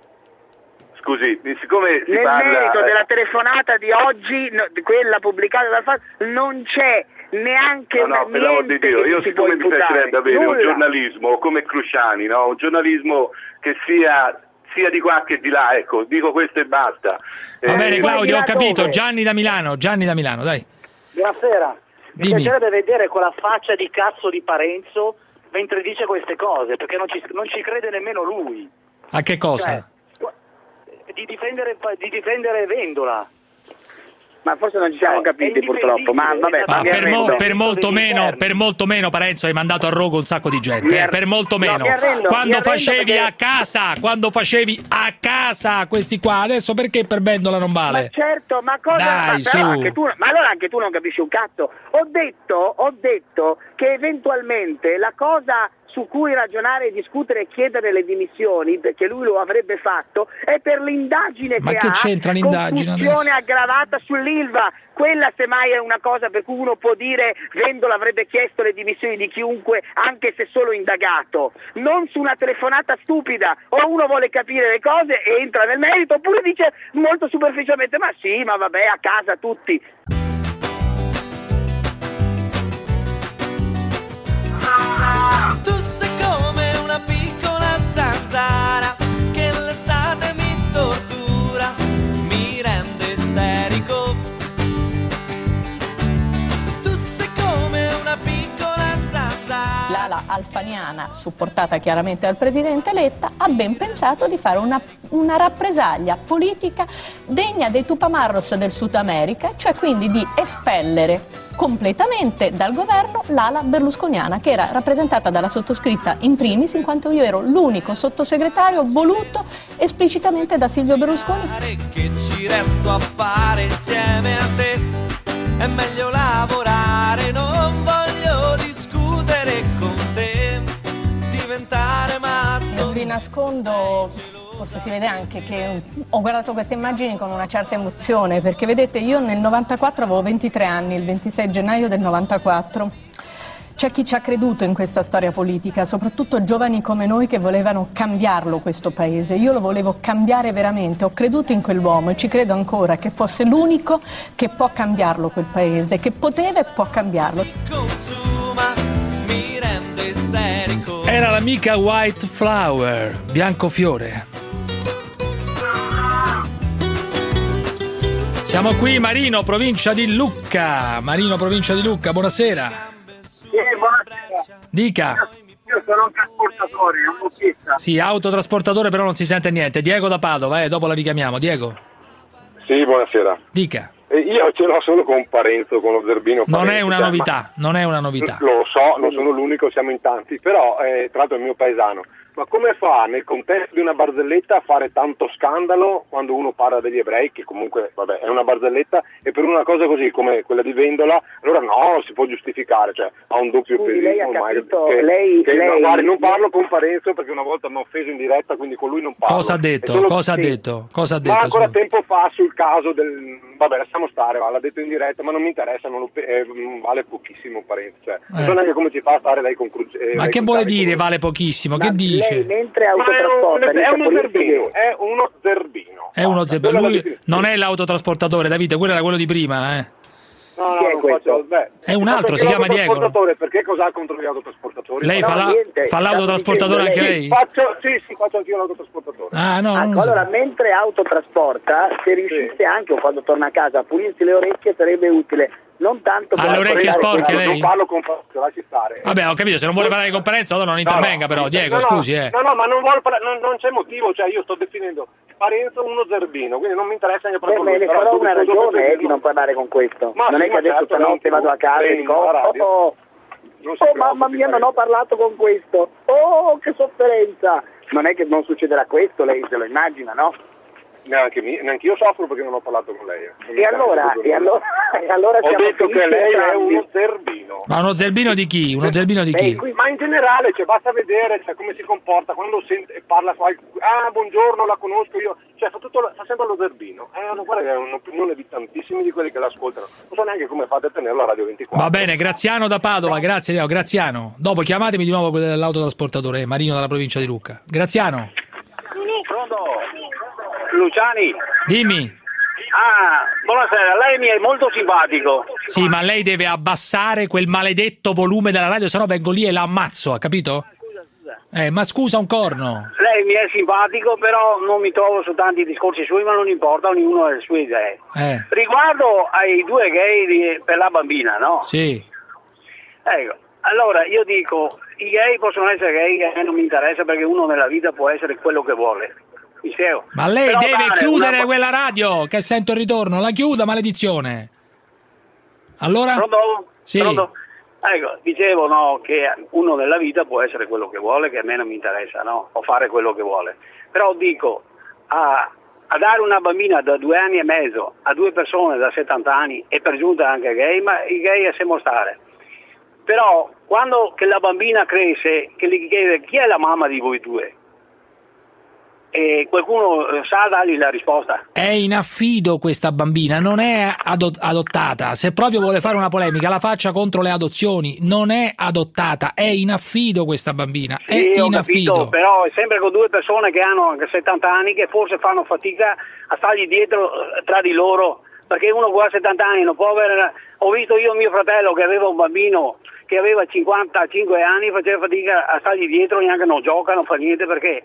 scusi, siccome si Nel parla... merito eh, della telefonata di oggi, no, di quella pubblicata dal fatto, non c'è neanche No, no, per l'amor di niente Dio, io siccome mi piacerebbe avere un Nulla. giornalismo come Cruciani, no? un giornalismo che sia sia di qua che di là, ecco, dico questo e basta. Va Eh, bene, Claudio, ho capito. Gianni da Milano, Gianni da Milano, dai. Buonasera, mi piacerebbe vedere quella faccia di cazzo di Parenzo mentre dice queste cose, perché non ci, non ci crede nemmeno lui, A che cosa? di difendere, di difendere Vendola. Ma forse non ci siamo capiti purtroppo, ma vabbè, Ma ma per, mo- per molto meno, per molto meno, Parenzo, hai mandato a rogo un sacco di gente. Eh, per molto no, meno. mi arrendo, quando facevi perché- a casa, quando facevi a casa questi qua, adesso perché per Vendola non Ma vale? certo, ma cosa Dai, ma, però su. anche tu, ma allora anche tu non capisci un cazzo. Ho detto, ho detto che eventualmente la cosa su cui ragionare, discutere e chiedere le dimissioni, perché lui lo avrebbe fatto, è per l'indagine Ma che, che ha c'entra l'indagine concussione adesso? aggravata sull'Ilva. quella semmai è una cosa per cui uno può dire Vendola avrebbe chiesto le dimissioni di chiunque anche se solo indagato, non su una telefonata stupida o uno vuole capire le cose e entra nel merito oppure dice molto superficialmente ma sì, ma vabbè a casa tutti. Tu L'ala alfaniana, supportata chiaramente dal presidente Letta, ha ben pensato di fare una, una rappresaglia politica degna dei Tupamarros del Sud America, cioè quindi di espellere completamente dal governo l'ala berlusconiana che era rappresentata dalla sottoscritta in primis in quanto io ero l'unico sottosegretario voluto esplicitamente da Silvio Berlusconi Che ci resto a fare insieme a te. È meglio lavorare, non voglio discutere diventare matto. Non vi nascondo, forse si vede anche che ho guardato queste immagini con una certa emozione, perché vedete io nel 94 avevo 23 anni, il 26 gennaio del 94. C'è chi ci ha creduto in questa storia politica, soprattutto giovani come noi che volevano cambiarlo questo paese. Io lo volevo cambiare veramente, ho creduto in quell'uomo e ci credo ancora che fosse l'unico che può cambiarlo quel paese, che poteva e può cambiarlo. Era l'amica White Flower, Biancofiore. Siamo qui, Marino, provincia di Lucca. Marino, provincia di Lucca, buonasera. Sì, buonasera. Dica. Io sono un trasportatore, un buchista. Sì, autotrasportatore, però non si sente niente. Diego da Padova, eh, dopo la richiamiamo. Diego, Sì, buonasera. dica. Io ce l'ho solo con Parenzo, con lo Zerbino. Non Parenzo, è una cioè, novità, non è una novità. Lo so, non sono l'unico, siamo in tanti, però eh, tra l'altro è il mio paesano. Ma come fa nel contesto di una barzelletta a fare tanto scandalo quando uno parla degli ebrei, che comunque vabbè, è una barzelletta, e per una cosa così come quella di Vendola, allora no, si può giustificare, cioè ha un doppio Scusi, lei ha capito- che- lei- che- no, lei- non parlo con Parenzo perché una volta mi ha offeso in diretta, quindi con lui non parlo. Cosa ha È detto? Cosa ha sì. detto? Cosa ha Ma detto? ancora scusa? tempo fa sul caso del... Vabbè, lasciamo stare, va, l'ha detto in diretta, ma non mi interessa, non lo pe- eh, mm, vale pochissimo Parenzo. Cioè, Non Eh. so neanche come si fa a stare lei con Cruz- eh, Ma lei che con vuole dire vale pochissimo? Che dice? Mentre Ma è un, autotrasporta, è dice uno zerbino, è uno zerbino. È uno la Lui non è l'autotrasportatore, Davide, quello era quello di prima, eh. No, no, è non questo? faccio- beh, È un altro, si chiama Diego. l'autotrasportatore, Perché cosa ha contro gli autotrasportatori? Lei No, fa, la- niente, fa l'autotrasportatore anche lei? sì, Faccio, sì, sì, faccio anch'io l'autotrasportatore. Ah, no, Ecco, lo so. allora, mentre autotrasporta, se riuscisse anche o quando torna a casa a pulirsi le orecchie sarebbe utile, non tanto Ha per le orecchie sporche, lei? Non parlo con Fazio, lasci stare. Vabbè, ho capito, se non vuole parlare di conferenza, allora non intervenga, però. Diego, No, no, scusi, eh. No, no, ma non, vuole non, non c'è motivo, cioè io sto definendo Parenzo uno zerbino, quindi non mi interessa neanche Beh, proprio ne però una ragione eh, tu- di non parlare con questo. Ma non sì, è che adesso certo, stanotte no, vado a casa e dico oh, oh, oh, mamma mia non ho parlato con questo. Oh, che sofferenza. Non è che non succederà questo, lei se lo immagina, no? Neanche, mi, neanche io soffro perché non ho parlato con lei. eh. E allora, e allora, e allora Ho siamo detto che lei è uno zerbino. Ma uno zerbino di chi? Uno zerbino di chi? Ma in generale, cioè, basta vedere cioè, come si comporta quando sente, parla qual- Ah, buongiorno, la conosco io. Cioè, fa, tutto, fa sempre lo zerbino. Eh, guarda che è un'opinione di tantissimi di quelli che l'ascoltano. Non so neanche come fate a tenerla a Radio 24. Va bene, Graziano da Padova, grazie Diego, Graziano. Dopo chiamatemi di nuovo quello dell'autotrasportatore, eh, Marino dalla provincia di Lucca. Graziano, Pronto? Luciani? dimmi. Ah, buonasera, lei mi è molto simpatico. Sì, ma lei deve abbassare quel maledetto volume della radio, sennò vengo lì e la ammazzo, ha capito? Eh, ma scusa un corno. Lei mi è simpatico, però non mi trovo su tanti discorsi suoi, ma non importa, ognuno ha le sue idee. Eh, Riguardo ai due gay di- per la bambina, no? sì. Ecco, allora io dico, i gay possono essere gay, a me non mi interessa perché uno nella vita può essere quello che vuole. Spiego? Ma lei Però deve chiudere una- quella radio, che sento il ritorno. La chiuda, maledizione. Allora? Pronto? Sì. Pronto? Ecco, dicevo no, che uno nella vita può essere quello che vuole, che a me non mi interessa, no? O fare quello che vuole. Però dico, a, a dare una bambina da due anni e mezzo a due persone da 70 anni e per giunta anche gay, ma i gay lasciamo stare. Però quando che la bambina cresce, che gli chiede chi è la mamma di voi due? E qualcuno eh, sa dargli la risposta. È in affido questa bambina, non è ado- adottata. Se proprio vuole fare una polemica, la faccia contro le adozioni. Non è adottata, è in affido questa bambina. È Sì, ho in capito, affido. però è sempre con due persone che hanno anche 70 anni che forse fanno fatica a stargli dietro eh, tra di loro, perché uno che ha 70 anni non può avere... Ho visto io mio fratello che aveva un bambino che aveva 55 anni, faceva fatica a stargli dietro, neanche non gioca, non fa niente, perché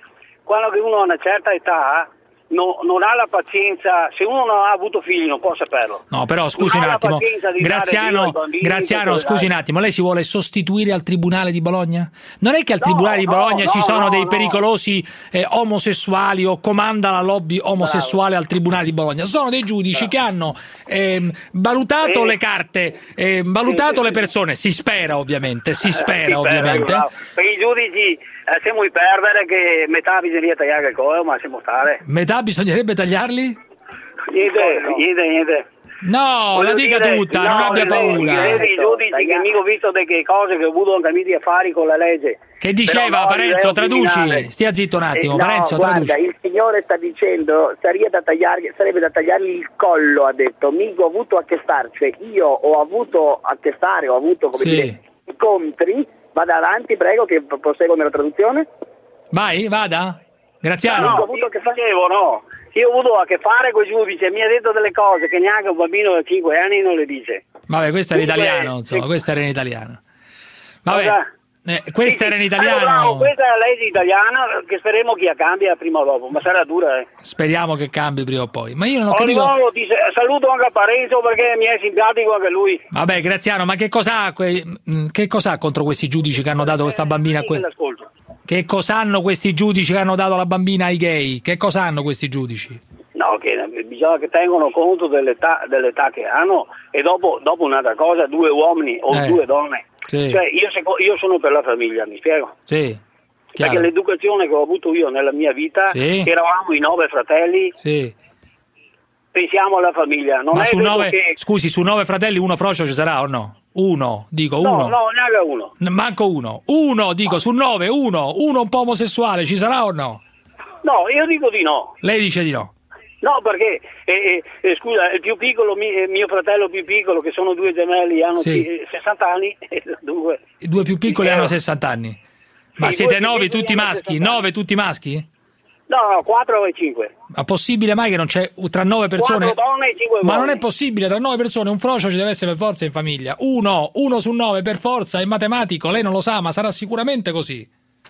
quando uno ha una certa età no- non ha la pazienza, se uno non ha avuto figli non può saperlo. No, però scusi un attimo. di Graziano, Graziano scusi un attimo, lei si vuole sostituire al Tribunale di Bologna? Non è che al Tribunale di no, Bologna ci no, sono no, dei no. pericolosi eh, omosessuali o comanda la lobby omosessuale al Tribunale di Bologna? Sono dei giudici che hanno ehm, valutato Sì. le carte, ehm, valutato le persone, si spera ovviamente, si Eh, spera ovviamente. bravo. Per i giudici eh, siamo in perdere che metà bisogna tagliare il collo, ma siamo stare. Metà bisognerebbe tagliarli? Niente, niente, niente. No, Voglio la dica dire, tutta, no, non abbia le- paura. I i giudici che mi ho visto delle cose che ho avuto anche amici affari con la legge. Che diceva Però no, Parenzo, traduci, criminale. stia zitto un attimo, Eh, no, Parenzo, guarda, traduci. il signore sta dicendo sarebbe da, tagliargli, sarebbe da tagliargli il collo, ha detto, mica ho avuto a che fare, cioè io ho avuto a che fare, ho avuto come Sì. dire, incontri, vada avanti, prego che proseguo nella traduzione. Vai, vada. Graziano. No, no, io dicevo no. Io ho avuto a che fare con i giudici e mi ha detto delle cose che neanche un bambino di 5 anni non le dice. Vabbè, questo era in Dunque, italiano, insomma, sì. questo era in italiano. Vabbè, Cosa? Eh, questo era in italiano. Allora, bravo, questa è la legge italiana che speriamo che cambia prima o dopo, ma sarà dura. Eh. Speriamo che cambi prima o poi. Ma io non ho Oh, capito. no, ti sa- saluto anche a Parenzo perché mi è simpatico anche lui. Vabbè, Graziano, ma che cosa ha que- mh, che cosa contro questi giudici che hanno dato questa bambina a que-. Che cosa hanno questi giudici che hanno dato la bambina ai gay? Che cosa hanno questi giudici? No, che bisogna che tengano conto dell'età, dell'età che hanno e dopo, dopo un'altra cosa, due uomini o Eh, due donne. Sì. Cioè, io, io sono per la famiglia, mi spiego? Sì. Perché Chiaro. l'educazione che ho avuto io nella mia vita, Sì. eravamo i nove fratelli, Sì. pensiamo alla famiglia. Non Ma su nove, che... scusi, su nove fratelli uno frocio ci sarà o no? Uno, dico No, uno. no, neanche uno. Manco uno. Uno, dico, su nove, uno. Uno un po' omosessuale, ci sarà o no? No, io dico di no. Lei dice di no. No, perché, eh, eh, eh, scusa, il più piccolo, mi- eh, mio fratello più piccolo, che sono due gemelli, hanno Sì. eh, 60 anni, e dunque... I due più piccoli Sì, hanno eh. 60 anni. Ma Sì, siete nove tutti maschi? 60 anni. Nove tutti maschi? No, no, 4 e 5. Ma possibile mai che non c'è tra nove persone? Quattro donne e cinque Ma non è possibile, tra nove persone un frocio ci deve essere per forza in famiglia. Uno, uno su nove per forza, è matematico, lei non lo sa, ma sarà sicuramente così.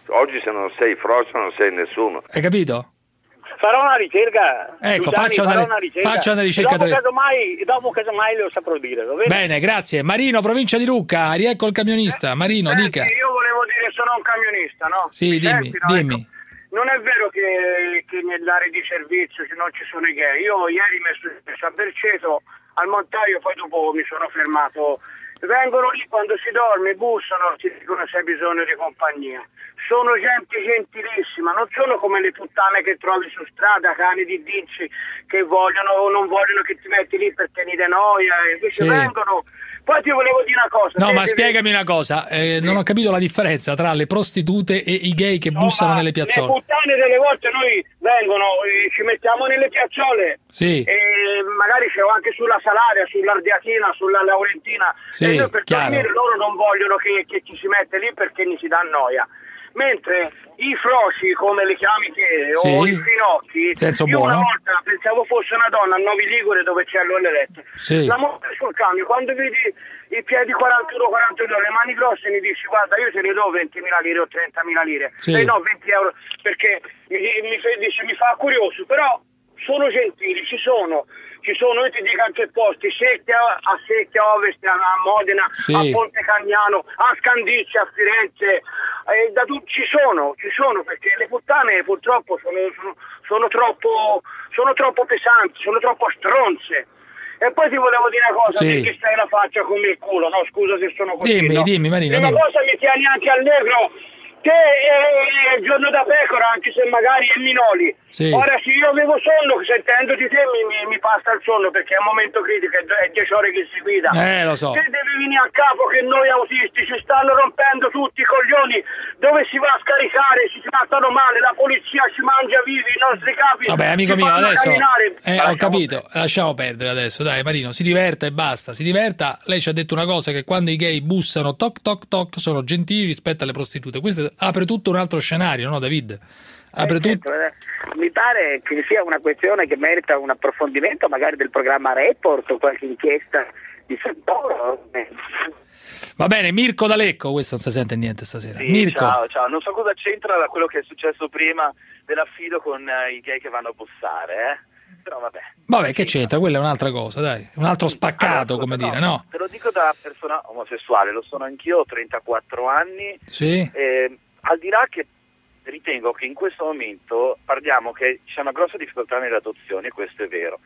Oggi se non sei frocio non sei nessuno. Hai capito? Farò una ricerca. Ecco, Luciani, faccia una- farò una ricerca. faccia una ricerca Dopo tra- casomai, dopo casomai lo saprò dire, va bene? Bene, grazie. Marino, provincia di Lucca, riecco il camionista. Marino, dica. Io volevo dire sono un camionista, no? Sì, Mi dimmi, senti, no? dimmi. Ecco, Non è vero che, che nell'area di servizio non ci sono i gay. Io ieri mi sono messo a Berceto al montaio, poi dopo mi sono fermato. Vengono lì quando si dorme, bussano, ti dicono se hai bisogno di compagnia. Sono gente gentilissima, non sono come le puttane che trovi su strada, cani di dinci che vogliono o non vogliono che ti metti lì per tenere noia, invece Sì. vengono. Poi ti volevo dire una cosa. No, ma spiegami una cosa, eh, non ho capito la differenza tra le prostitute e i gay che bussano nelle Le piazzole. puttane delle volte noi vengono, eh, ci mettiamo nelle piazzole Sì. e magari c'è anche sulla Salaria, sull'Ardiatina, sulla Laurentina Sì, e noi per chiaro. dormire loro non vogliono che, che ci si mette lì perché ne si dà noia. Mentre i froci, come li chiami te, o Sì. i finocchi, Senso io buono. una volta pensavo fosse una donna a Novi Ligure dove c'è l'Oleretto. Sì. La morte sul camion, quando vedi i piedi 41-42, le mani grosse mi dici guarda io te ne do 20.000 lire o 30.000 lire, Sì. Eh, no 20 euro perché mi, mi, dice, mi fa curioso, però sono gentili, ci sono, ci sono, io ti dico anche posti, Secchia, a Secchia Ovest, a Modena, Sì. a Ponte Cagnano, a Scandicci, a Firenze, eh, da tu- ci sono, ci sono, perché le puttane purtroppo sono, sono- sono troppo, sono troppo pesanti, sono troppo stronze. E poi ti volevo dire una cosa, Sì. perché stai la faccia come il culo, no? Scusa se sono così. Dimmi, no? dimmi, Marino, Prima dimmi. cosa mi tieni anche allegro che è il giorno da pecora, anche se magari è minoli. Sì. Ora se io avevo sonno, sentendoti te mi, mi, mi passa il sonno perché è un momento critico, è è 10 ore che si guida. Eh, lo so. Te devi venire a capo che noi autisti ci stanno rompendo tutti i coglioni dove si va a scaricare, si trattano male, la polizia ci mangia vivi, i nostri capi Vabbè, amico mio, adesso eh, ho capito, lasciamo perdere adesso, dai Marino, si diverta e basta, si diverta. Lei ci ha detto una cosa che quando i gay bussano toc toc toc sono gentili rispetto alle prostitute. Questo apre tutto un altro scenario, no David? Apre Eh, tutto certo, eh. Mi pare che sia una questione che merita un approfondimento magari del programma Report o qualche inchiesta di Santoro. Va bene, Mirko D'Alecco, questo non si sente niente stasera. Sì, Mirko. ciao, ciao. Non so cosa c'entra da quello che è successo prima dell'affido con eh, i gay che vanno a bussare, eh? Però vabbè. Vabbè, che c'entra? Quella è un'altra cosa, dai. Un altro spaccato, come dire, no? Te lo dico da persona omosessuale, lo sono anch'io, ho 34 anni. Sì. Eh, al di là che ritengo che in questo momento parliamo che c'è una grossa difficoltà nelle adozioni, questo è vero.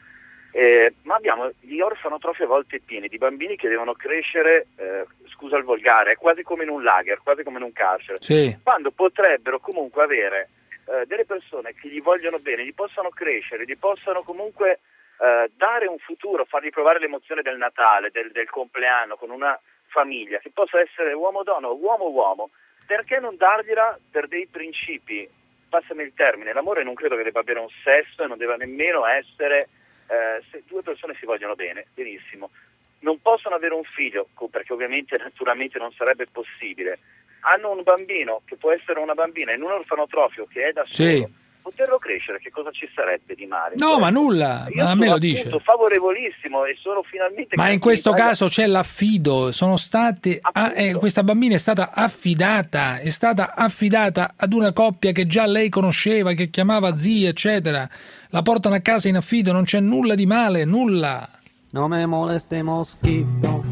Eh, ma abbiamo gli orfanotrofi a volte pieni di bambini che devono crescere, eh, scusa il volgare, quasi come in un lager, quasi come in un carcere, Sì. quando potrebbero comunque avere eh, delle persone che gli vogliono bene, gli possano crescere, gli possano comunque eh, dare un futuro, fargli provare l'emozione del Natale, del, del compleanno con una famiglia, che possa essere uomo-donna o uomo-uomo, perché non dargliela per dei principi? Passami il termine, l'amore non credo che debba avere un sesso e non debba nemmeno essere, eh, se due persone si vogliono bene, benissimo, non possono avere un figlio, perché ovviamente naturalmente non sarebbe possibile, hanno un bambino che può essere una bambina in un orfanotrofio che è da solo, Sì. poterlo crescere, che cosa ci sarebbe di male? No, ma nulla, Io ma a sono me lo dice. favorevolissimo e sono finalmente Ma in questo Italia- caso c'è l'affido, sono state, ah, eh, questa bambina è stata affidata, è stata affidata ad una coppia che già lei conosceva, che chiamava zia, eccetera. La portano a casa in affido, non c'è nulla di male, nulla. No me moleste mosquito,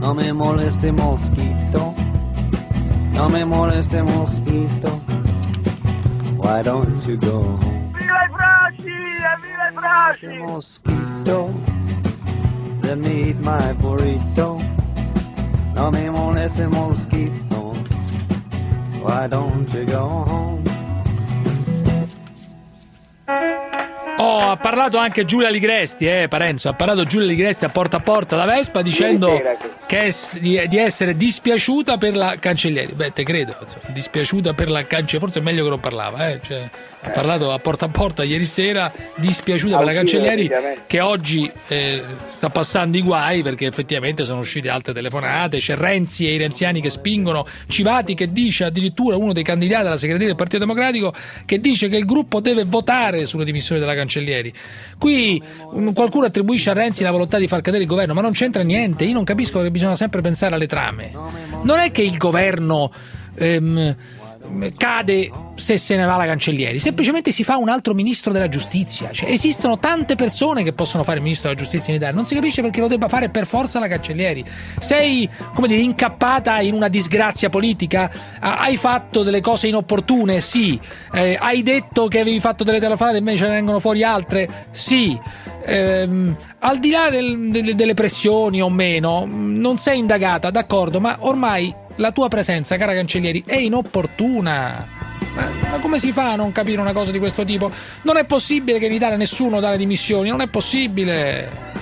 no me moleste mosquito, no me moleste mosquito. Why don't you go home? Viva i frasi! Viva i frasi! Mosquito, let me eat my burrito. No me moleste mosquito. Why don't you go home? Oh, ha parlato anche Giulia Ligresti, eh, Parenzo, ha parlato Giulia Ligresti a porta a porta da Vespa dicendo che- è di, di essere dispiaciuta per la cancellieri. Beh, te credo, insomma, dispiaciuta per la cancellieri, forse è meglio che non parlava, eh, cioè, ha parlato a porta a porta ieri sera, dispiaciuta per la cancellieri che oggi eh, sta passando i guai perché effettivamente sono uscite altre telefonate, c'è Renzi e i renziani che spingono, Civati che dice addirittura uno dei candidati alla segreteria del Partito Democratico che dice che il gruppo deve votare sulle dimissioni della cancellieri. Qui um, qualcuno attribuisce a Renzi la volontà di far cadere il governo, ma non c'entra niente, io non capisco che bisogna sempre pensare alle trame. Non è che il governo ehm, cade se se ne va la cancellieri, semplicemente si fa un altro ministro della giustizia. Cioè, esistono tante persone che possono fare il ministro della giustizia in Italia, non si capisce perché lo debba fare per forza la cancellieri. Sei, come dire, incappata in una disgrazia politica? Hai fatto delle cose inopportune? Sì. Eh, hai detto che avevi fatto delle telefonate e invece ne vengono fuori altre? Sì. Ehm, al di là del- delle, pressioni o meno, non sei indagata, d'accordo, ma ormai la tua presenza, cara Cancellieri, è inopportuna. Ma, ma come si fa a non capire una cosa di questo tipo? Non è possibile che in Italia nessuno dà le dimissioni, non è possibile.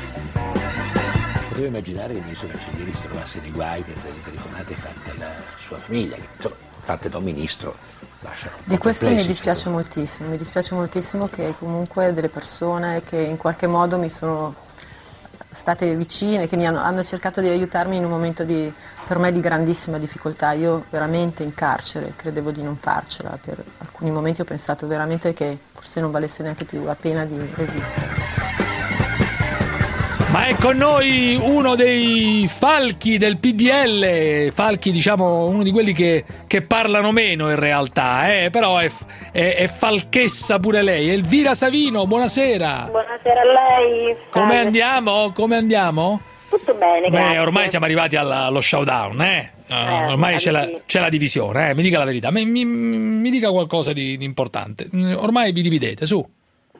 Potevo immaginare che il ministro Cancellieri si trovasse nei guai per delle telefonate fatte alla sua famiglia, che insomma, fatte da un ministro, lasciano un po' Di questo mi dispiace moltissimo, mi dispiace moltissimo che comunque delle persone che in qualche modo mi sono state vicine, che mi hanno, hanno cercato di aiutarmi in un momento di, per me di grandissima difficoltà. Io veramente in carcere credevo di non farcela, per alcuni momenti ho pensato veramente che forse non valesse neanche più la pena di resistere. Ma è con noi uno dei falchi del PDL, falchi diciamo uno di quelli che, che parlano meno in realtà, eh, però è, è- è falchessa pure lei. Elvira Savino, buonasera. Buonasera a lei. Come andiamo? Come andiamo? Tutto bene, Beh, ormai siamo arrivati alla- allo showdown, eh? Uh, Eh, ormai c'è la, la divisione, eh? mi dica la verità, mi, mi- mi dica qualcosa di, di importante. Ormai vi dividete, su.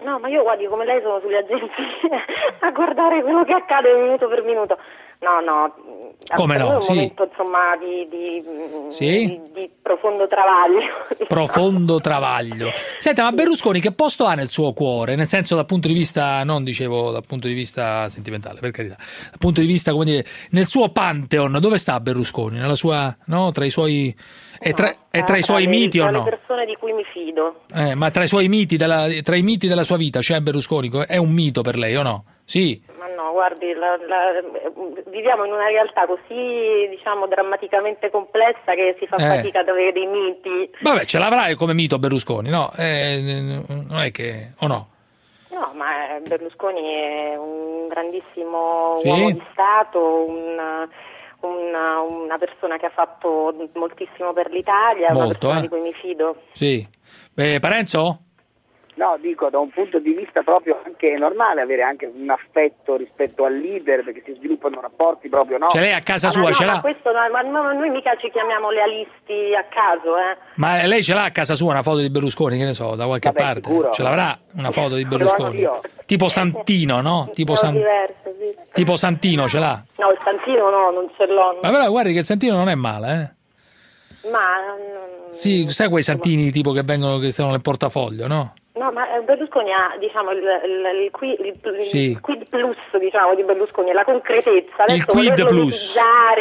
No, ma io guardi come lei sono sulle agenzie a guardare quello che accade minuto per minuto. No, no, Come no? è un Sì. momento insomma di, di- Sì? di- di profondo travaglio. Profondo travaglio. Senta, ma Berlusconi che posto ha nel suo cuore? Nel senso dal punto di vista, non dicevo dal punto di vista sentimentale, per carità, dal punto di vista, come dire, nel suo pantheon, dove sta Berlusconi? Nella sua, no? Tra i suoi, è tra, è tra i suoi miti o tra no? le persone di cui mi fido. Eh, ma tra i suoi miti, della, tra i miti della sua vita c'è Berlusconi? È un mito per lei o no? Sì. No, guardi, la- la- viviamo in una realtà così, diciamo, drammaticamente complessa che si fa Eh. fatica ad avere dei miti. Vabbè, ce l'avrai come mito Berlusconi, no? Eh, non è che, o no? No, ma eh, Berlusconi è un grandissimo Sì? uomo di Stato, un- una, una persona che ha fatto moltissimo per l'Italia, una Molto, persona eh. di cui mi fido. Sì. Beh, Parenzo? No, dico da un punto di vista proprio anche normale avere anche un affetto rispetto al leader perché si sviluppano rapporti proprio, no? Ce l'hai a casa Ah, sua, ma no, ce ma l'ha? questo no, ma no, noi mica ci chiamiamo lealisti a caso, eh. Ma lei ce l'ha a casa sua una foto di Berlusconi, che ne so, da qualche Vabbè, parte? sicuro. Ce l'avrà una foto di Berlusconi? Tipo Santino, no? Tipo, San- diverse, sì. tipo Santino ce l'ha. No, il Santino no, non ce l'ho. Ma però guardi che il Santino non è male, Ma eh? Sì, sai quei Santini tipo che vengono, che sono nel portafoglio, no? No, ma eh, Berlusconi ha diciamo, il, il, il, qui- il- il Sì. quid plus diciamo, di Berlusconi è la concretezza. Adesso quid volerlo plus.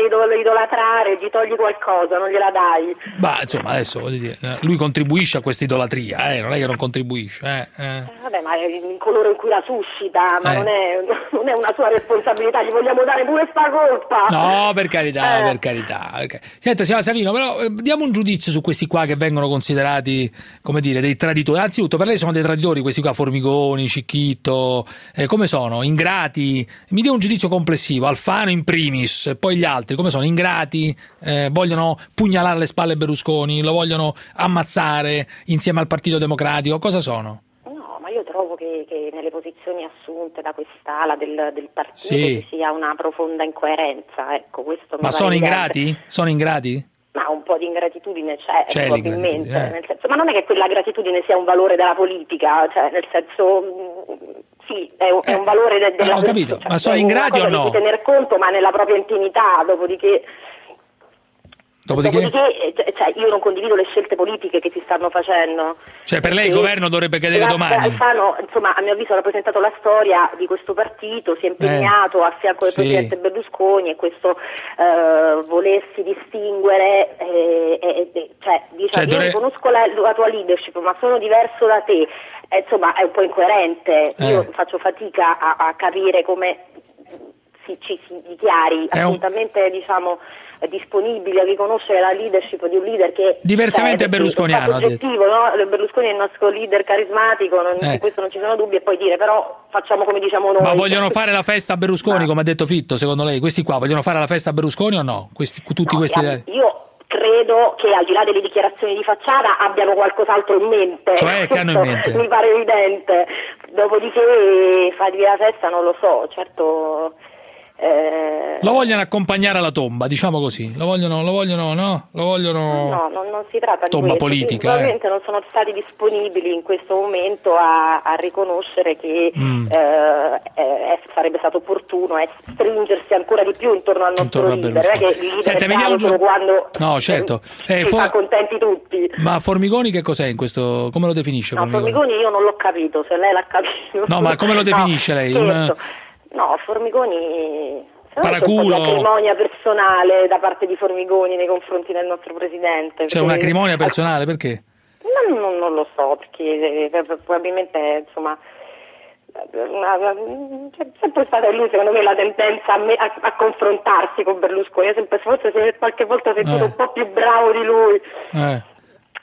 idol- idolatrare, gli togli qualcosa, non gliela dai. Ma insomma, adesso dire, eh, lui contribuisce a questa idolatria, eh? non è che non contribuisce, eh? eh. Eh, Vabbè, ma è il colore in cui la suscita, ma non, è, non è una sua responsabilità, gli vogliamo dare pure sta colpa. No, per carità, per carità. ok. Senta, signora Savino, però diamo un giudizio su questi qua che vengono considerati, come dire, dei traditori. Anzitutto, per lei sono dei traditori questi qua, Formigoni, Cicchitto, eh, come sono? Ingrati? Mi dia un giudizio complessivo, Alfano in primis, e poi gli altri, come sono? Ingrati? Eh, vogliono pugnalare alle spalle Berlusconi? Lo vogliono ammazzare insieme al Partito Democratico? Cosa sono? No, ma io trovo che, che nelle posizioni assunte da quest'ala del, del partito Sì. ci sia una profonda incoerenza, ecco, questo Ma sono evidente. ingrati? Sono ingrati? Ma un po' di ingratitudine c'è, C'è probabilmente, eh. nel senso- ma non è che quella gratitudine sia un valore della politica, cioè nel senso mm, sì, è un, è un valore de- della Eh, ho capito, cioè, ma sono ingrati o no? di tener conto, ma nella propria intimità, dopodiché Dopodiché? Dopodiché, eh, cioè, io non condivido le scelte politiche che si stanno facendo. Cioè, per lei il Sì. governo dovrebbe cadere domani? Alfano, insomma, a mio avviso ha rappresentato la storia di questo partito, si è impegnato a fianco del Eh, sì. presidente Berlusconi e questo eh, volersi distinguere, eh, eh, eh, cioè, dice, Cioè, io dovre- riconosco la, la tua leadership, ma sono diverso da te, Eh, insomma, è un po' incoerente. Eh. Io faccio fatica a, a capire come si, ci si dichiari È un- assolutamente diciamo, disponibile a riconoscere la leadership di un leader che Diversamente berlusconiano, è detto. oggettivo, no? Berlusconi è il nostro leader carismatico, non, Eh. su questo non ci sono dubbi e poi dire però facciamo come diciamo noi. Ma vogliono fare la festa a Berlusconi, come ha detto Fitto, secondo lei? Questi qua vogliono fare la festa a Berlusconi o no? Questi, tutti questi... Io- credo che al di là delle dichiarazioni di facciata abbiano qualcos'altro in mente. Cioè, che hanno in mente? Mi pare evidente. Dopodiché fargli la festa non lo so, certo. Eh, Lo vogliono accompagnare alla tomba, diciamo così. Lo vogliono, lo vogliono, no? Lo vogliono... No, non, non si tratta di Tomba questo. politica, probabilmente non sono stati disponibili in questo momento a, a riconoscere che Mm. eh, eh, sarebbe stato opportuno eh, stringersi ancora di più intorno al nostro Intorno leader. Che il Berlusconi. leader Senta, vediamo giù- quando No, certo. Eh, for- contenti tutti. Ma Formigoni che cos'è in questo... come lo definisce No, Formigoni? Formigoni io non l'ho capito, se lei l'ha capito. No, ma come lo definisce lei? scherzo. Un- No, Formigoni... c'è Paraculo. di acrimonia personale da parte di Formigoni nei confronti del nostro presidente. C'è una perché- acrimonia personale, perché? No, non, non lo so, perché eh, probabilmente insomma eh, una- una- c'è sempre stata in lui secondo me la tendenza a, me- a- a confrontarsi con Berlusconi, Io sempre, forse se qualche volta ho sentito Eh. un po' più bravo di lui. Eh.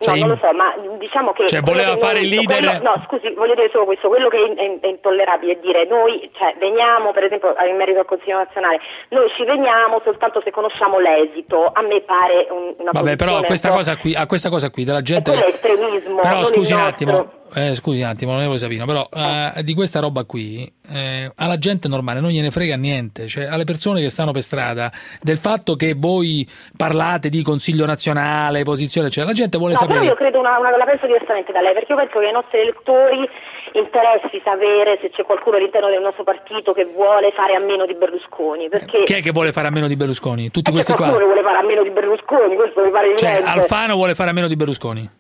No, Cioè, non lo so, ma diciamo che... Cioè, voleva che fare il leader- quello- no, scusi, voglio dire solo questo, quello che è, è- intollerabile è dire noi, cioè, veniamo, per esempio, in merito al Consiglio nazionale, noi ci veniamo soltanto se conosciamo l'esito, a me pare un- una Vabbè, però posizione questa cosa qui, a questa cosa qui della gente... quello è estremismo, Però scusi un attimo, eh, scusi un attimo, onorevole Savino, però eh, di questa roba qui eh, alla gente normale non gliene frega niente, cioè alle persone che stanno per strada del fatto che voi parlate di Consiglio nazionale, posizione, eccetera, la gente vuole No, sapere. io credo una, una- la penso diversamente da lei, perché io penso che i nostri elettori interessi sapere se c'è qualcuno all'interno del nostro partito che vuole fare a meno di Berlusconi, perché Chi è che vuole fare a meno di Berlusconi? Tutti c'è questi qua. qualcuno vuole fare a meno di Berlusconi, questo mi pare Cioè, evidente. Alfano vuole fare a meno di Berlusconi.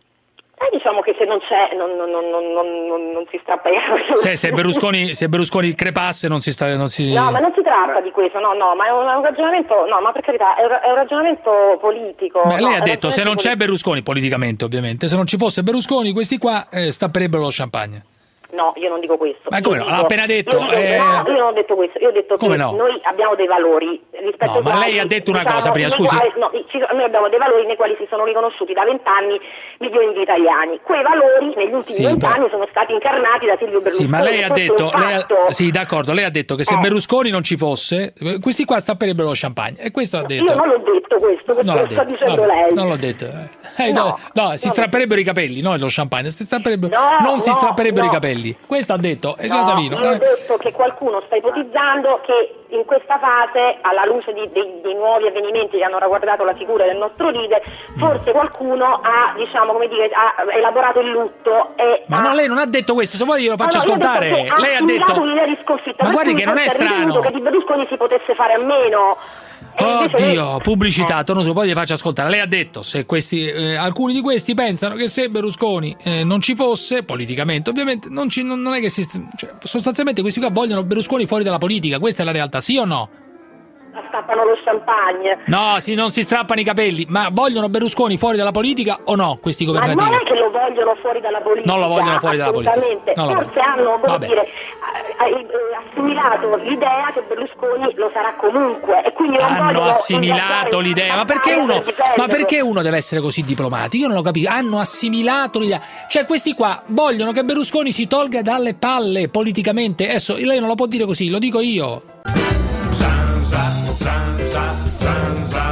Eh, diciamo che se non c'è non, non- non- non- si strappa i Se, se Berlusconi, se Berlusconi crepasse non si sta... Non si... No, ma non si tratta di questo, no, no, ma è un, è un ragionamento, no, ma per carità, è un, è un ragionamento politico. Beh, no, lei è ha detto se non c'è Berlusconi, politicamente ovviamente, se non ci fosse Berlusconi questi qua eh, stapperebbero lo champagne. No, io non dico questo. Ma come no? L'ha appena detto, Io, dico- eh. no, io non ho detto questo, io ho detto Come che no? noi abbiamo dei valori rispetto No, ai ma quali, lei ha detto una diciamo, cosa prima, scusi. quali- no, ci- noi abbiamo dei valori nei quali si sono riconosciuti da vent'anni milioni di italiani. Quei valori negli ultimi Sì, vent'anni beh. sono stati incarnati da Silvio Berlusconi. Sì, ma lei ha detto, lei ha- sì, d'accordo, lei ha detto che se Eh. Berlusconi non ci fosse, questi qua stapperebbero lo champagne. E questo ha detto. Io non l'ho detto questo, questo lo sta detto. dicendo Vabbè, lei. Non l'ho detto. eh. Eh, No, no, no, si strapperebbero i capelli, non lo champagne, si strapperebbero- No, non si no, strapperebbero no. i capelli. Questo ha detto, e No, Savino. io ho eh. detto che qualcuno sta ipotizzando che in questa fase, alla luce di- dei, dei nuovi avvenimenti che hanno riguardato la figura del nostro leader, Mm. forse qualcuno ha, diciamo, come dire, ha elaborato il lutto e Ma ha... no, lei non ha detto questo, se vuoi glielo No, faccio no, io detto ascoltare. lei ha detto un'idea di sconfitta, Ma guardi che non è strano. che di Berlusconi si potesse fare a meno. Oddio, pubblicità, torno su, poi gli faccio ascoltare. Lei ha detto, se questi, eh, alcuni di questi pensano che se Berlusconi eh, non ci fosse, politicamente ovviamente, non, ci- non- non è che si... cioè, sostanzialmente questi qua vogliono Berlusconi fuori dalla politica, questa è la realtà, sì o no? Stappano lo champagne. No, sì, non si strappano i capelli, ma vogliono Berlusconi fuori dalla politica o no, questi Ma governativi? non è che lo vogliono fuori dalla politica. Non lo vogliono fuori dalla politica. Non Forse hanno, come dire, assimilato l'idea che Berlusconi lo sarà comunque e quindi non Hanno vogliono assimilato l'idea, ma perché uno, ma perché uno deve essere così diplomatico? Io non lo capisco. Hanno assimilato l'idea. Cioè, questi qua vogliono che Berlusconi si tolga dalle palle politicamente. Adesso lei non lo può dire così, lo dico io. zanza, zanza.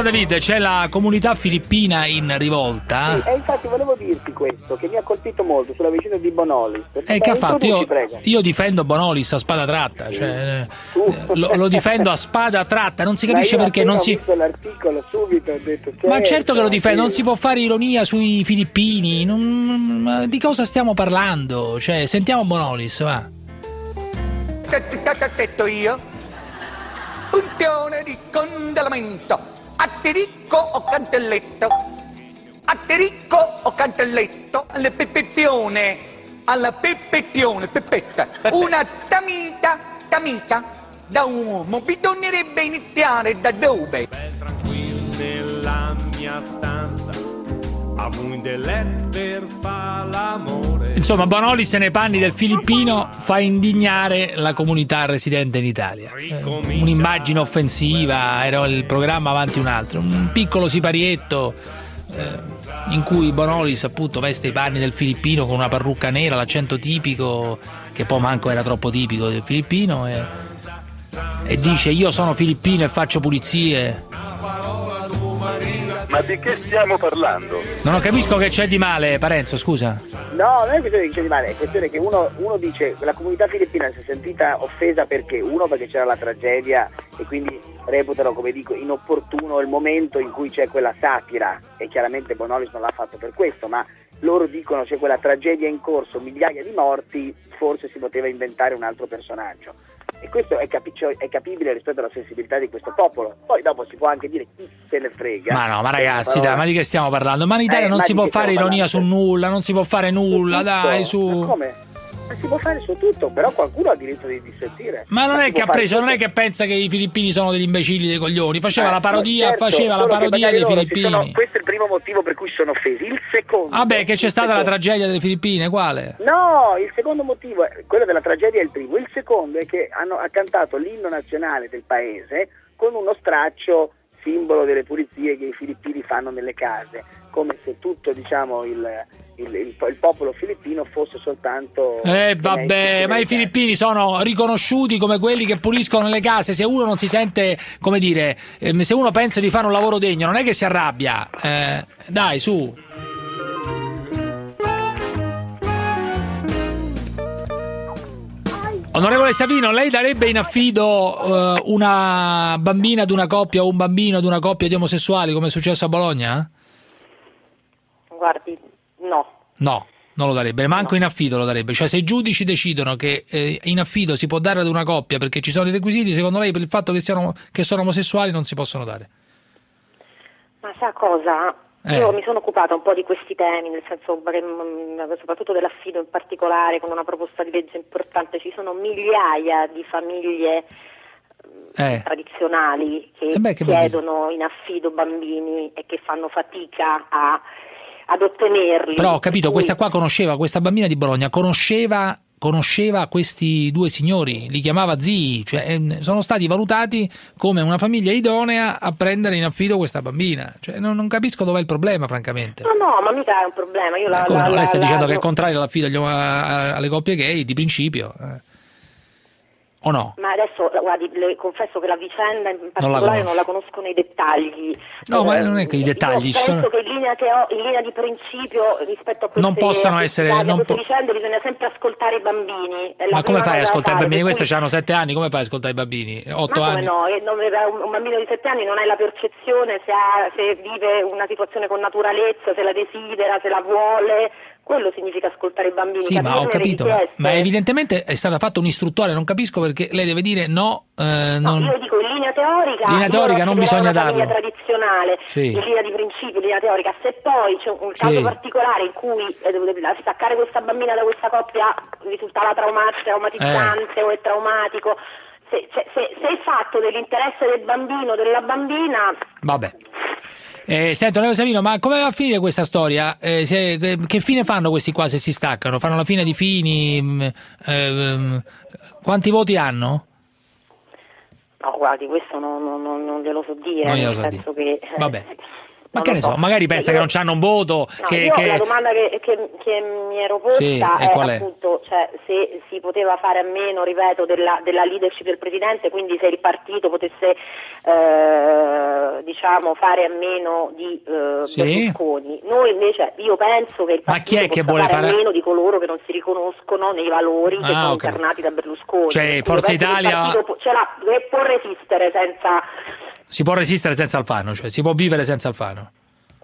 Caro David, c'è la comunità filippina in rivolta. Sì, e infatti volevo dirti questo, che mi ha colpito molto sulla vicenda di Bonolis. E che ha fatto? Io, io difendo Bonolis a spada tratta, cioè, eh, lo, lo difendo a spada tratta, non si capisce perché non ho si... visto l'articolo subito ho detto Ma certo che lo sì. difendo, non si può fare ironia sui filippini, non- ma di cosa stiamo parlando? Cioè, sentiamo Bonolis, va. T'ho detto io? Punzione di congelamento. Attericco o cantelletto? Attericco o cantelletto? Alle pepettione. Alla pepettione, pepetta. Una tamita, tamita. Da uomo bisognerebbe iniziare da dove? nella mia stanza a voi per fa l'amore Insomma, Bonolis nei panni del filippino fa indignare la comunità residente in Italia. Eh, Un'immagine offensiva, era il programma avanti un altro, un piccolo siparietto eh, in cui Bonolis appunto veste i panni del filippino con una parrucca nera, l'accento tipico, che poi manco era troppo tipico del filippino, e, e dice io sono filippino e faccio pulizie. Ma di che stiamo parlando? Non capisco che c'è di male, Parenzo, scusa. No, non è questione di c'è di male, è questione che uno, uno dice la comunità filippina si è sentita offesa perché uno perché c'era la tragedia e quindi reputano, come dico, inopportuno il momento in cui c'è quella satira e chiaramente Bonolis non l'ha fatto per questo, ma loro dicono c'è quella tragedia in corso, migliaia di morti, forse si poteva inventare un altro personaggio. E questo è, capi- cioè, è capibile rispetto alla sensibilità di questo popolo. Poi dopo si può anche dire chi se ne frega. Ma no, ma ragazzi, dai, ma di che stiamo parlando? Ma in Italia Eh, non si può fare ironia su nulla, non si può fare nulla, dai, su. Ma come? Ma si può fare su tutto, però qualcuno ha diritto di dissentire. Ma non si è che preso, non è che pensa che i filippini sono degli imbecilli, dei coglioni. Faceva Eh, la parodia, certo, faceva la parodia dei loro filippini. sono- questo è il primo motivo per cui sono offesi. Il secondo. Vabbè, che c'è stata la secondo- tragedia delle Filippine, quale? No, il secondo motivo, è- quello della tragedia è il primo. Il secondo è che hanno ha cantato l'inno nazionale del paese con uno straccio simbolo delle pulizie che i filippini fanno nelle case, come se tutto diciamo, il, il- il- il popolo filippino fosse soltanto... Eh vabbè, ma i filippini sono riconosciuti come quelli che puliscono le case. Se uno non si sente, come dire, ehm, se uno pensa di fare un lavoro degno, non è che si arrabbia. Eh, dai, su. Onorevole Savino, lei darebbe in affido eh, una bambina ad una coppia o un bambino ad una coppia di omosessuali come è successo a Bologna? Guardi, no. No, non lo darebbe, manco in affido lo darebbe. Cioè se i giudici decidono che eh, in affido si può dare ad una coppia perché ci sono i requisiti, secondo lei per il fatto che, siano, che sono omosessuali non si possono dare? Ma sa cosa? Eh. Io mi sono occupata un po' di questi temi, nel senso mm, soprattutto dell'affido in particolare, con una proposta di legge importante. Ci sono migliaia di famiglie Eh. tradizionali che, Eh beh, che chiedono in affido bambini e che fanno fatica a- ad ottenerli. Però ho capito, questa qua conosceva, questa bambina di Bologna conosceva, conosceva questi due signori, li chiamava zii, cioè ehm, sono stati valutati come una famiglia idonea a prendere in affido questa bambina. Cioè, non, non capisco dov'è il problema, francamente. No, no, ma mica è un problema. Io la, Come la- la- Lei sta la- dicendo che è contrario all'affido alle coppie gay, di principio. eh. O no? Ma adesso, guardi, le confesso che la vicenda in Non la particolare non la conosco nei dettagli. No, ma Eh, non è che i dettagli ci penso sono- che in linea, teo- in linea di principio rispetto a queste, Non possono essere- a non po- vicende bisogna sempre ascoltare i bambini. La Ma come fai a cosa da ascoltare i bambini? per Questi cui- hanno sette anni, come fai a ascoltare i bambini? Otto Ma anni? no? E non- un bambino di 7 anni non hai la percezione se, ha- se vive una situazione con naturalezza, se la desidera, se la vuole. Quello significa ascoltare i bambini. Sì, ma ho capito, ma, evidentemente è stata fatta un'istruttoria, non capisco perché lei deve dire no, eh, No, non... io dico in linea teorica, Linea io teorica non bisogna una famiglia darlo. tradizionale, Sì. in linea di principio, in linea teorica, se poi c'è un caso Sì. particolare in cui eh, staccare questa bambina da questa coppia risultava traumatico, traumatizzante Eh. o è traumatico, se, se- se- se il fatto dell'interesse del bambino, della bambina, Vabbè. Eh, sento, Leo Savino, ma come va a finire questa storia? Eh, se- che- che fine fanno questi qua se si staccano? Fanno la fine di Fini? mh, ehm, quanti voti hanno? no guardi, questo non, non- non- glielo so dire, glielo nel so senso che... eh, Vabbè. Ma che ne so, so. magari pensa Io- che non c'hanno un voto, No, che, che- la domanda che, che- che mi ero posta Sì, è appunto cioè, se si poteva fare a meno, ripeto, della, della leadership del Presidente, quindi se il partito potesse eh, diciamo, fare a meno di eh, Sì. Berlusconi. Noi invece, io penso che il Ma partito chi è che fare, fare- a meno di coloro che non si riconoscono nei valori che Ah, sono ho capito. incarnati da Berlusconi. Cioè, Quindi Forza che Italia- ce l'ha- che può resistere senza... si può resistere senza Alfano, cioè si può vivere senza Alfano.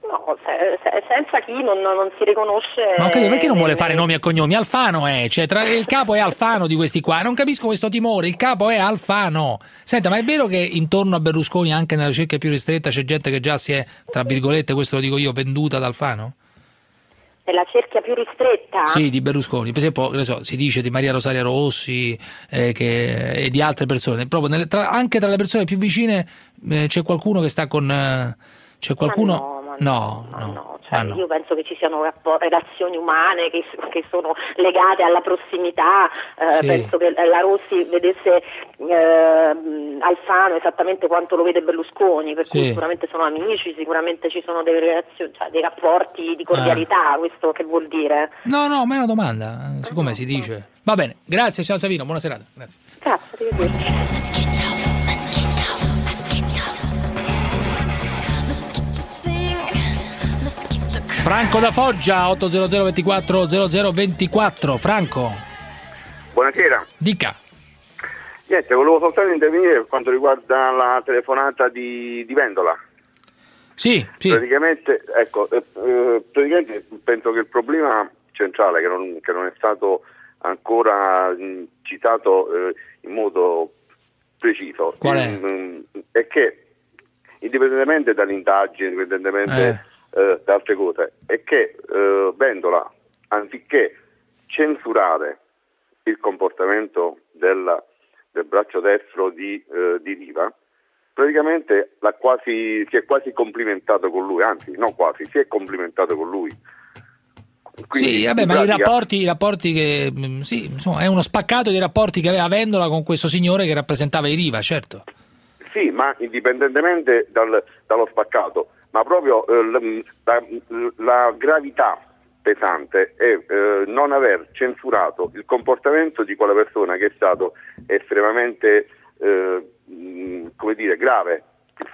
No, se- se- senza chi non, non si riconosce. Ma capito, perché non vuole eh, fare nomi e cognomi? Alfano è, cioè tra- il capo è Alfano di questi qua. Non capisco questo timore, il capo è Alfano. Senta, ma è vero che intorno a Berlusconi, anche nella cerchia più ristretta, c'è gente che già si è, tra virgolette, questo lo dico io, venduta ad Alfano? Nella cerchia più ristretta? Sì, di Berlusconi. Per esempio, so, si dice di Maria Rosaria Rossi eh, che- e di altre persone. Proprio nelle- tra- anche tra le persone più vicine eh, c'è qualcuno che sta con... eh, c'è qualcuno... no, no, Cioè, ah, no. Io penso che ci siano rappo- relazioni umane che, che sono legate alla prossimità. eh, Sì. Penso che la Rossi vedesse eh, Alfano esattamente quanto lo vede Berlusconi, per cui Sì. sicuramente sono amici, sicuramente ci sono delle relazioni, cioè, dei rapporti di cordialità. Ah. Questo che vuol dire? No, no, ma è una domanda, eh, siccome si dice. Va bene, grazie signor Savino, buona serata. Grazie. Grazie, arrivederci. Franco da Foggia, 800 24 0024. Franco, Buonasera. dica. Niente, volevo soltanto intervenire per quanto riguarda la telefonata di, di Vendola. Sì, sì. Praticamente, ecco, eh, eh, praticamente penso che il problema centrale che non, che non è stato ancora mh, citato eh, in modo preciso Qual è? mm, è che indipendentemente dall'indagine, indipendentemente eh, da altre cose, è che eh, Vendola, anziché censurare il comportamento del, del braccio destro di, eh, di Riva, praticamente l'ha quasi, si è quasi complimentato con lui, anzi non quasi, si è complimentato con lui. Quindi, sì, vabbè, ma i pratica- rapporti, i rapporti che... mh, Sì, insomma, è uno spaccato dei rapporti che aveva Vendola con questo signore che rappresentava i Riva, certo. Sì, ma indipendentemente dal- dallo spaccato, ma proprio eh, la, la gravità pesante è eh, non aver censurato il comportamento di quella persona che è stato estremamente, eh, come dire, grave.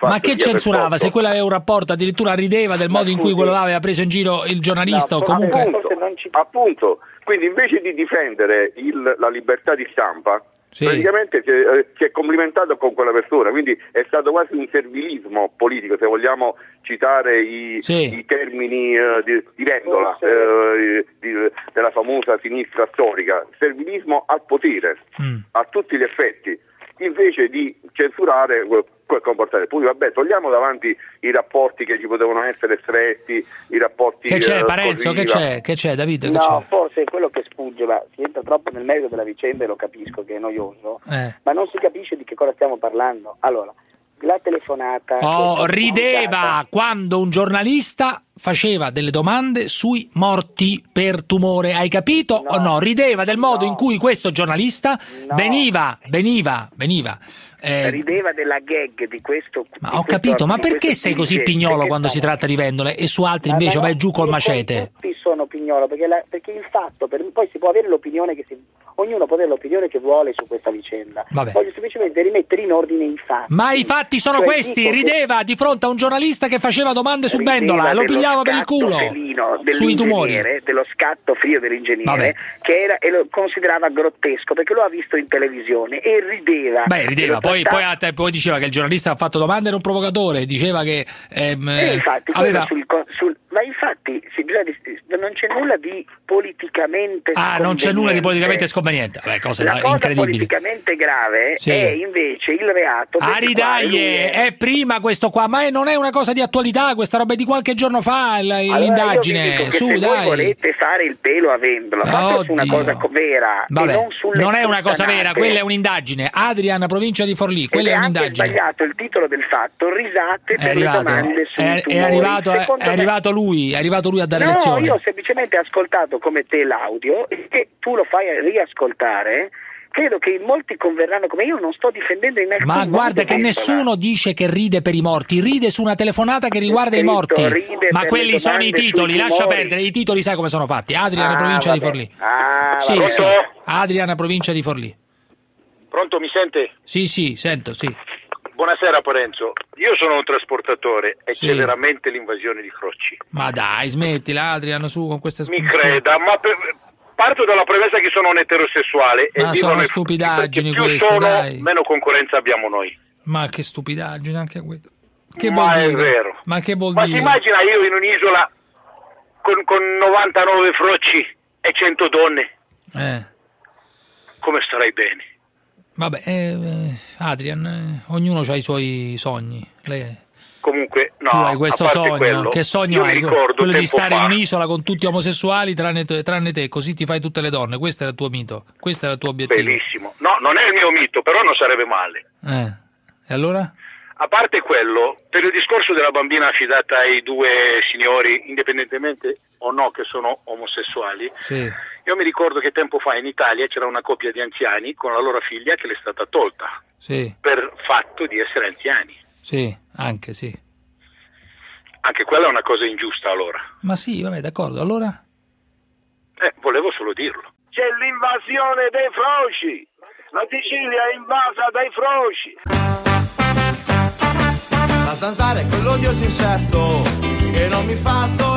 Ma che censurava? Se quello aveva un rapporto, addirittura rideva del modo in cui quello là aveva preso in giro il giornalista o comunque... Appunto, appunto. quindi invece di difendere il- la libertà di stampa, Sì. praticamente si è, eh, si è complimentato con quella persona, quindi è stato quasi un servilismo politico, se vogliamo citare i, Sì. i termini eh, di, di Vendola, eh, di- della famosa sinistra storica, servilismo al potere, Mm. a tutti gli effetti, invece di censurare quel, comportamento. Poi vabbè, togliamo davanti i rapporti che ci potevano essere stretti, i rapporti... Che c'è, eh, Parenzo? Che c'è? Che c'è, Davide? Che No, c'è? forse è quello che sfugge, ma si entra troppo nel merito della vicenda e lo capisco che è noioso, Eh. ma non si capisce di che cosa stiamo parlando. Allora, la telefonata... Oh, rideva quando un giornalista faceva delle domande sui morti per tumore, hai capito o no? Rideva del modo in cui questo giornalista veniva, veniva, veniva. eh, rideva della gag di questo ma ho capito, ma perché sei così pignolo quando si tratta di vendole e su altri invece vai giù col macete? tutti sono pignolo perché, la- perché il fatto per- poi si può avere l'opinione che si, ognuno può avere l'opinione che vuole su questa vicenda Vabbè. voglio semplicemente rimettere in ordine i fatti Ma i fatti sono Cioè, questi, dico che- rideva di fronte a un giornalista che faceva domande su rideva Vendola e lo pigliava per il culo sui tumori. dello scatto frio dell'ingegnere Vabbè. che era, e lo considerava grottesco perché lo ha visto in televisione e rideva Beh, E rideva, poi, poi, poi diceva che il giornalista ha fatto domande era un provocatore, diceva che ehm, Eh, infatti, aveva... sul sul- ma infatti non c'è nulla di politicamente Ah, non c'è nulla di politicamente sconveniente. Vabbè, cose La cosa politicamente grave Sì. è invece il reato per Ah, il quale lui ridaglie, è- è prima questo qua, ma è- non è una cosa di attualità, questa roba è di qualche giorno fa, Allora, l'indagine. che Su, se voi dai. volete fare il pelo a vendola, fatelo su una cosa co- vera Vabbè, e non sulle non è una cosa vera, quella è un'indagine. Adrian, provincia di Forlì, Ed quella è è anche un'indagine. sbagliato il titolo del fatto, risate È per le arrivato, domande sui è, è arrivato, è, è arrivato lui, è arrivato lui a dare no, lezioni. io ho semplicemente ascoltato come te l'audio e che tu lo fai riascoltare. Credo che in molti converranno come io, non sto difendendo in alcun Ma guarda che nessuno dice che ride per i morti, ride su una telefonata che riguarda i scritto morti. ride Ma quelli sono i titoli, lascia tumori. perdere, i titoli sai come sono fatti. Adrian, Ah, provincia di vabbè. Forlì. Ah, Sì, sì. Adrian, provincia di Forlì. Pronto, mi sente? Sì, sì, sento, sì. Buonasera Parenzo, io sono un trasportatore e Sì. c'è veramente l'invasione di crocci. Ma dai, smettila Adrian, su con queste Mi creda, ma per- parto dalla premessa che sono un eterosessuale e Ma vivo sono stupidaggini più queste, sono, dai. meno concorrenza abbiamo noi. Ma che stupidaggine anche questo. Che Ma vuol è dire? vero. Ma che vuol Ma ti dire? immagina io in un'isola con, con 99 frocci e 100 donne, Eh, come starei bene? Vabbè, eh, eh, Adrian, eh, ognuno ha i suoi sogni. Lei- Comunque, no, tu hai questo sogno. quello, che sogno hai? Quello di stare fa, in un'isola con tutti omosessuali tranne te, tranne te, così ti fai tutte le donne. Questo era il tuo mito, questo era il tuo obiettivo. Bellissimo. No, non è il mio mito, però non sarebbe male. Eh, E allora? A parte quello, per il discorso della bambina affidata ai due signori, indipendentemente o no che sono omosessuali, Sì. Io mi ricordo che tempo fa in Italia c'era una coppia di anziani con la loro figlia che le è stata tolta Sì, per fatto di essere anziani. sì, anche sì. Anche quella è una cosa ingiusta allora. Ma sì, vabbè, d'accordo. Allora? Eh, volevo solo dirlo. C'è l'invasione dei froci. La Sicilia è invasa dai froci. La zanzara è quell'odioso insetto che non mi fa dormire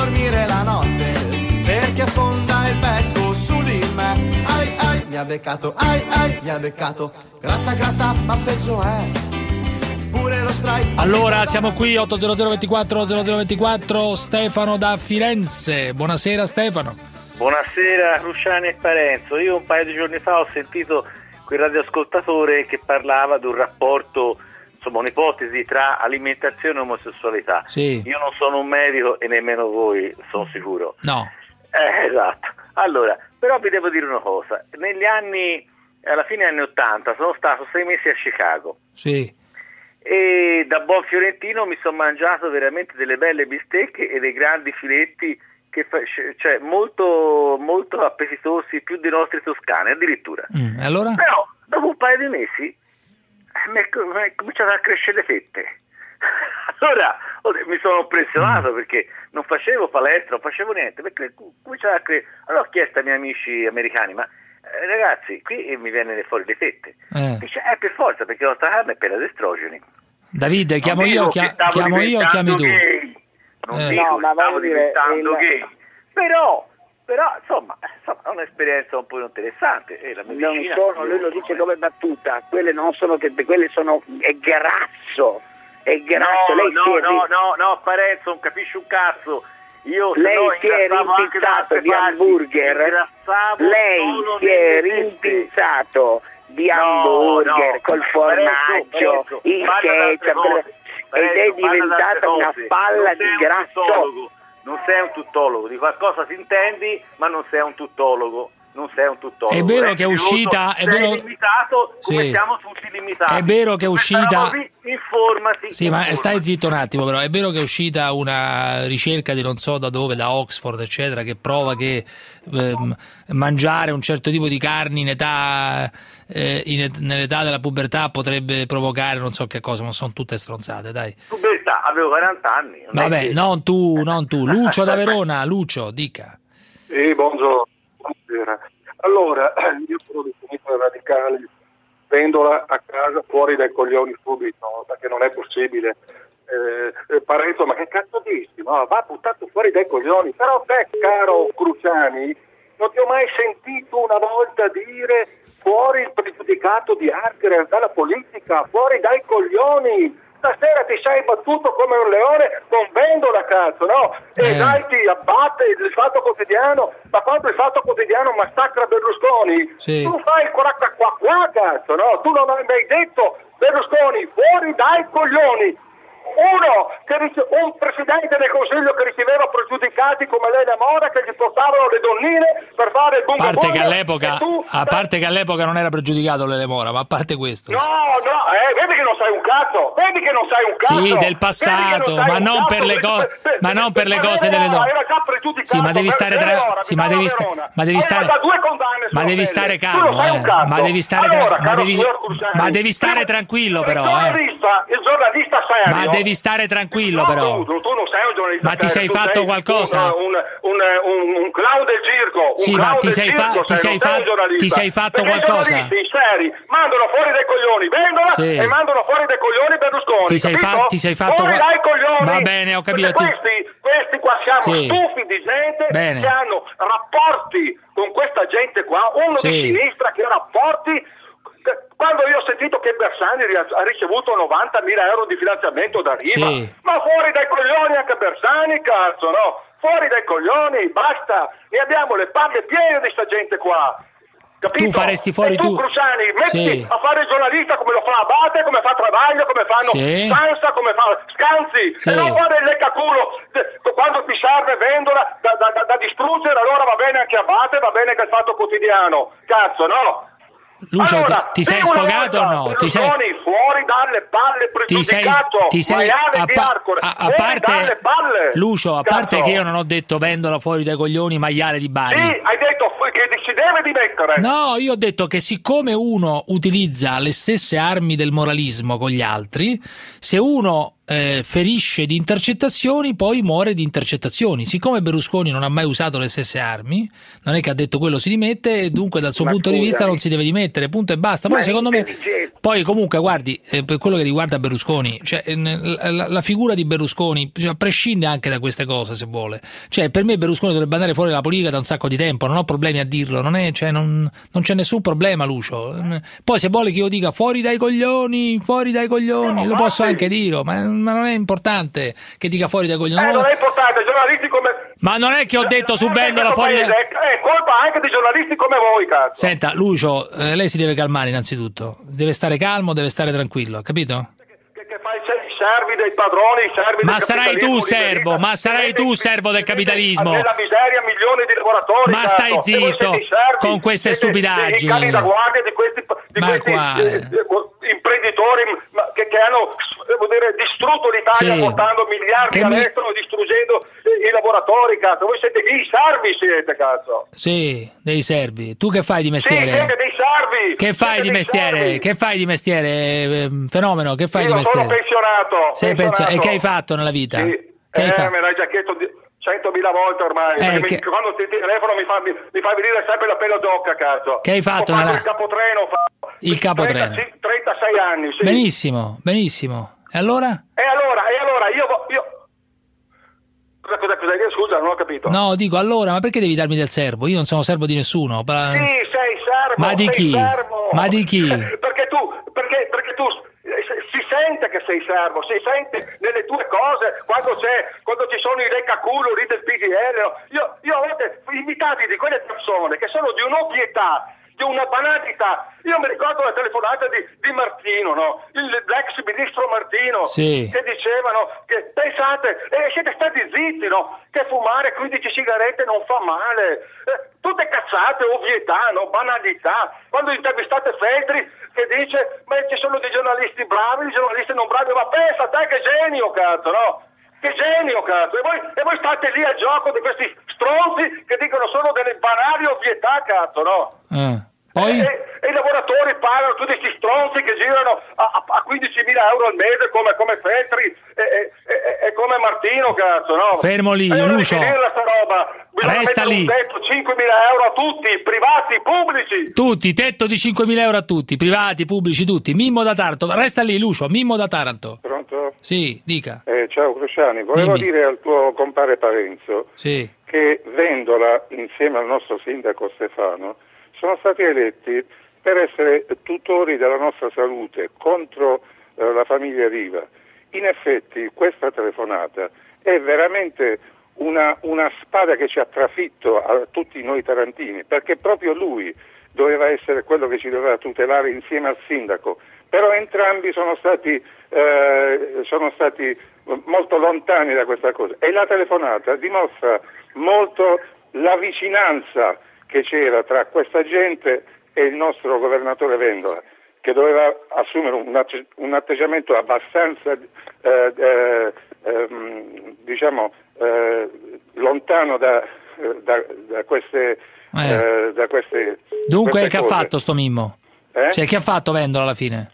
mi ha beccato, ai ai, mi ha beccato. Gratta gratta, ma peggio è. Pure lo spray. Allora, siamo qui 800 24 0024 Stefano da Firenze. Buonasera Stefano. Buonasera Cruciani e Parenzo. Io un paio di giorni fa ho sentito quel radioascoltatore che parlava di un rapporto, insomma un'ipotesi tra alimentazione e omosessualità. Sì. Io non sono un medico e nemmeno voi, sono sicuro. No. Eh, esatto. Allora, però vi devo dire una cosa. Negli anni, alla fine anni 80, sono stato sei mesi a Chicago Sì. e da buon fiorentino mi sono mangiato veramente delle belle bistecche e dei grandi filetti che fa- cioè molto, molto appetitosi, più dei nostri toscani addirittura. Mm, allora? Però dopo un paio di mesi mi è, mi è cominciato a crescere le fette. Allora mi sono impressionato Mm. perché non facevo palestra, non facevo niente, perché co- cominciava a cre- Allora ho chiesto ai miei amici americani, ma eh, ragazzi, qui mi viene fuori le fette. Eh. Dice, eh per forza, perché la nostra carne è piena di estrogeni. Davide, chiamo Non io, chia- chiamo io o chiami tu? gay. Non Eh. dico No, ma stavo diventando il- gay. Però Però insomma, eh, insomma, è un'esperienza un po' interessante e la Non sono, lui lo dice come battuta, quelle non sono che quelle sono è grasso, è grasso, No, lei no, si è no, no, no, Parenzo, non capisci un cazzo. Io lei no si è rimpinzato di hamburger, lei si è rimpinzato di hamburger no. col formaggio, Parenzo, il ketchup cose. ed è diventata una palla Non di grasso. Non sei un tuttologo, di qualcosa si intendi, ma non sei un tuttologo. Non sei un tuttologo. È vero Eh, che è uscita- è vero- limitato come Sì. siamo tutti limitati. È vero che è uscita- Informati. Sì, ma stai zitto un attimo, però è vero che è uscita una ricerca di non so da dove, da Oxford, eccetera, che prova che ehm, mangiare un certo tipo di carni in età, eh, nell'età della pubertà potrebbe provocare non so che cosa, ma sono tutte stronzate, dai. Pubertà, avevo 40 anni. non Vabbè, che- non tu, non tu. Lucio da Verona, Lucio, dica. Sì, buongiorno. Buonasera. Allora, io sono di sinistra radicale, vendola a casa fuori dai coglioni subito, perché non è possibile. Eh, eh, Parenzo, ma che cazzo dici? No, va buttato fuori dai coglioni. Però te, caro Cruciani, non ti ho mai sentito una volta dire fuori il pregiudicato di Archer dalla politica, fuori dai coglioni. Stasera ti sei battuto come un leone con Vendola, cazzo, no? E Eh. dai ti abbatte il fatto quotidiano, ma quando il fatto quotidiano massacra Berlusconi, Sì. tu fai il qua qua qua, cazzo, no? Tu non hai mai detto Berlusconi fuori dai coglioni. Uno, che rice- un presidente del consiglio che riceveva pregiudicati come Elena Mora che gli portavano le donnine per fare il A bunga parte che all'epoca, tu- a parte che all'epoca non era pregiudicato Lele Mora, ma a parte questo. No, no, eh, vedi che non sai un cazzo, vedi che non sai un cazzo. Sì, del passato, non ma non cazzo, per le cose, per- ma non per le cose delle donne. Era già pregiudicato. Sì, ma devi stare tra, sì, ma Milano devi, sta- ma devi stare, ma devi stare calmo, eh. ma devi stare, tra- Allora, ma devi, ma devi stare il- tranquillo il però, eh. giornalista, il giornalista serio. Devi stare tranquillo No, però. Tu, tu non sei un giornalista Ma ti sei fatto sei qualcosa? Un, un, un, un clown del circo. Un Sì, ma ti sei fa- ti sei, fa- ti sei fatto Perché qualcosa? I seri mandano fuori dai coglioni Vendola Sì. e mandano fuori dai coglioni Berlusconi. Ti sei fa- ti sei fatto fuori dai coglioni. Va bene, ho capito, ti- Questi, questi qua siamo Sì. stufi di gente Bene. che hanno rapporti con questa gente qua, uno Sì. di sinistra che ha rapporti quando io ho sentito che Bersani ha ricevuto 90.000 euro di finanziamento da Riva, Sì. ma fuori dai coglioni anche Bersani, cazzo, no? Fuori dai coglioni, basta, ne abbiamo le palle piene di sta gente qua. Capito? Tu faresti fuori e tu, tu- Cruciani, metti Sì. a fare il giornalista come lo fa Abate, come fa Travaglio, come fanno Sì. Sansa, come fa Scanzi, Sì. e non fare il leccaculo quando ti serve vendola da, da- da- da distruggere, allora va bene anche Abate, va bene che il fatto quotidiano. Cazzo, no? Lucio, allora, ti, sei sfogato o no? Ti sei, fuori dalle palle ti sei, ti sei a, pa- a- a parte. Lucio, a parte Cazzo. che io non ho detto vendola fuori dai coglioni maiale di Bari. Sì, hai detto che si deve dimettere. No, io ho detto che siccome uno utilizza le stesse armi del moralismo con gli altri, se uno eh, ferisce di intercettazioni, poi muore di intercettazioni. Siccome Berlusconi non ha mai usato le stesse armi, non è che ha detto quello si dimette, e dunque dal suo Ma punto di vista scusami. non si deve dimettere, punto e basta. Poi Ma secondo me, poi comunque guardi, eh, per quello che riguarda Berlusconi, cioè, eh, la, la- figura di Berlusconi cioè, prescinde anche da queste cose se vuole. Cioè, per me Berlusconi dovrebbe andare fuori dalla politica da un sacco di tempo, non ho problemi a dirlo, non, è, cioè, non, non c'è nessun problema Lucio. Poi se vuole che io dica fuori dai coglioni, fuori dai coglioni, No, lo posso anche dire, ma, ma non è importante che dica fuori dai coglioni. Eh, non è importante, giornalisti come... Ma non è che ho detto su Vendola fuori... paese È colpa anche di giornalisti come voi, cazzo. Senta, Lucio, eh, lei si deve calmare innanzitutto, deve stare calmo, deve stare tranquillo, capito? Servi dei padroni, servi Ma sarai tu servo, ma sarai tu servo del capitalismo. Nella miseria milioni di lavoratori. Ma stai zitto servi con queste stupidaggini. I cani da guardia di questi, di Ma questi quale? eh, eh, imprenditori ma- che, che hanno eh, dire, distrutto l'Italia Sì. portando miliardi Che mi- all'estero e distruggendo i lavoratori, cazzo. Voi siete i servi, siete, cazzo. Sì, dei servi. Tu che fai di Sì, mestiere? siete dei servi. Che fai Siete di dei mestiere? servi. Che fai di mestiere? eh, Fenomeno, che fai Io di sono mestiere? pensionato. Sei pensionato. pensa- E che hai fatto nella vita? Sì. Che hai eh, fatto? me l'hai già chiesto di- centomila volte ormai. Eh, perché mi- che- Quando ti telefono mi fa, mi, mi fa venire sempre la pelle d'occa, cazzo. Che hai fatto Ho fatto nella- il capotreno. ho fatto Il capotreno. 30 36 anni, sì. Benissimo, benissimo. E allora? E allora, e allora io, io... Cosa, cosa, cosa? Scusa, non ho capito. No, dico allora, ma perché devi darmi del servo? Io non sono servo di nessuno. Sì, sei servo. Ma di chi? servo. Ma di chi? Perché tu, perché, perché sente che sei servo, si sente nelle tue cose quando, c'è, quando ci sono i recaculo lì del PGL. Io, io a volte imitati di quelle persone che sono di un'ovvietà, di una banalità. Io mi ricordo la telefonata di, di Martino, no? Il- l'ex ministro Martino, Sì. che dicevano che pensate, eh, siete stati zitti, no? Che fumare 15 sigarette non fa male. Eh, tutte cazzate, ovvietà, no? banalità. Quando intervistate Feltri che dice ma ci sono dei giornalisti bravi, dei giornalisti non bravi, ma pensa te che genio, cazzo, no? Che genio, cazzo! E voi, e voi state lì al gioco di questi stronzi che dicono solo delle banali ovvietà, cazzo, no? Eh. Poi? E, e i lavoratori pagano tutti questi stronzi che girano a, a, a 15.000 euro al mese come, come Feltri e, e- e- e come Martino, cazzo, no? Fermo lì, E allora Lucio. finirla sta roba. Bisogna Resta lì. un tetto, 5.000 euro a tutti, privati, pubblici. Tutti, tetto di 5.000 euro a tutti, privati, pubblici, tutti. Mimmo da Taranto. Resta lì, Lucio, Mimmo da Taranto. Pronto? Sì, dica. Eh, ciao Cruciani, volevo Dimmi. dire al tuo compare Parenzo Sì. che Vendola, insieme al nostro sindaco Stefano, sono stati eletti per essere tutori della nostra salute contro eh, la famiglia Riva. In effetti questa telefonata è veramente una, una spada che ci ha trafitto a tutti noi tarantini, perché proprio lui doveva essere quello che ci doveva tutelare insieme al sindaco, però entrambi sono stati, eh, sono stati molto lontani da questa cosa e la telefonata dimostra molto la vicinanza che c'era tra questa gente e il nostro governatore Vendola che doveva assumere un, atte- un atteggiamento abbastanza eh, eh, ehm, diciamo eh, lontano da, eh, da- da queste, eh, da queste Dunque, queste che ha cose. fatto sto Mimmo? Eh? Cioè, che ha fatto Vendola alla fine?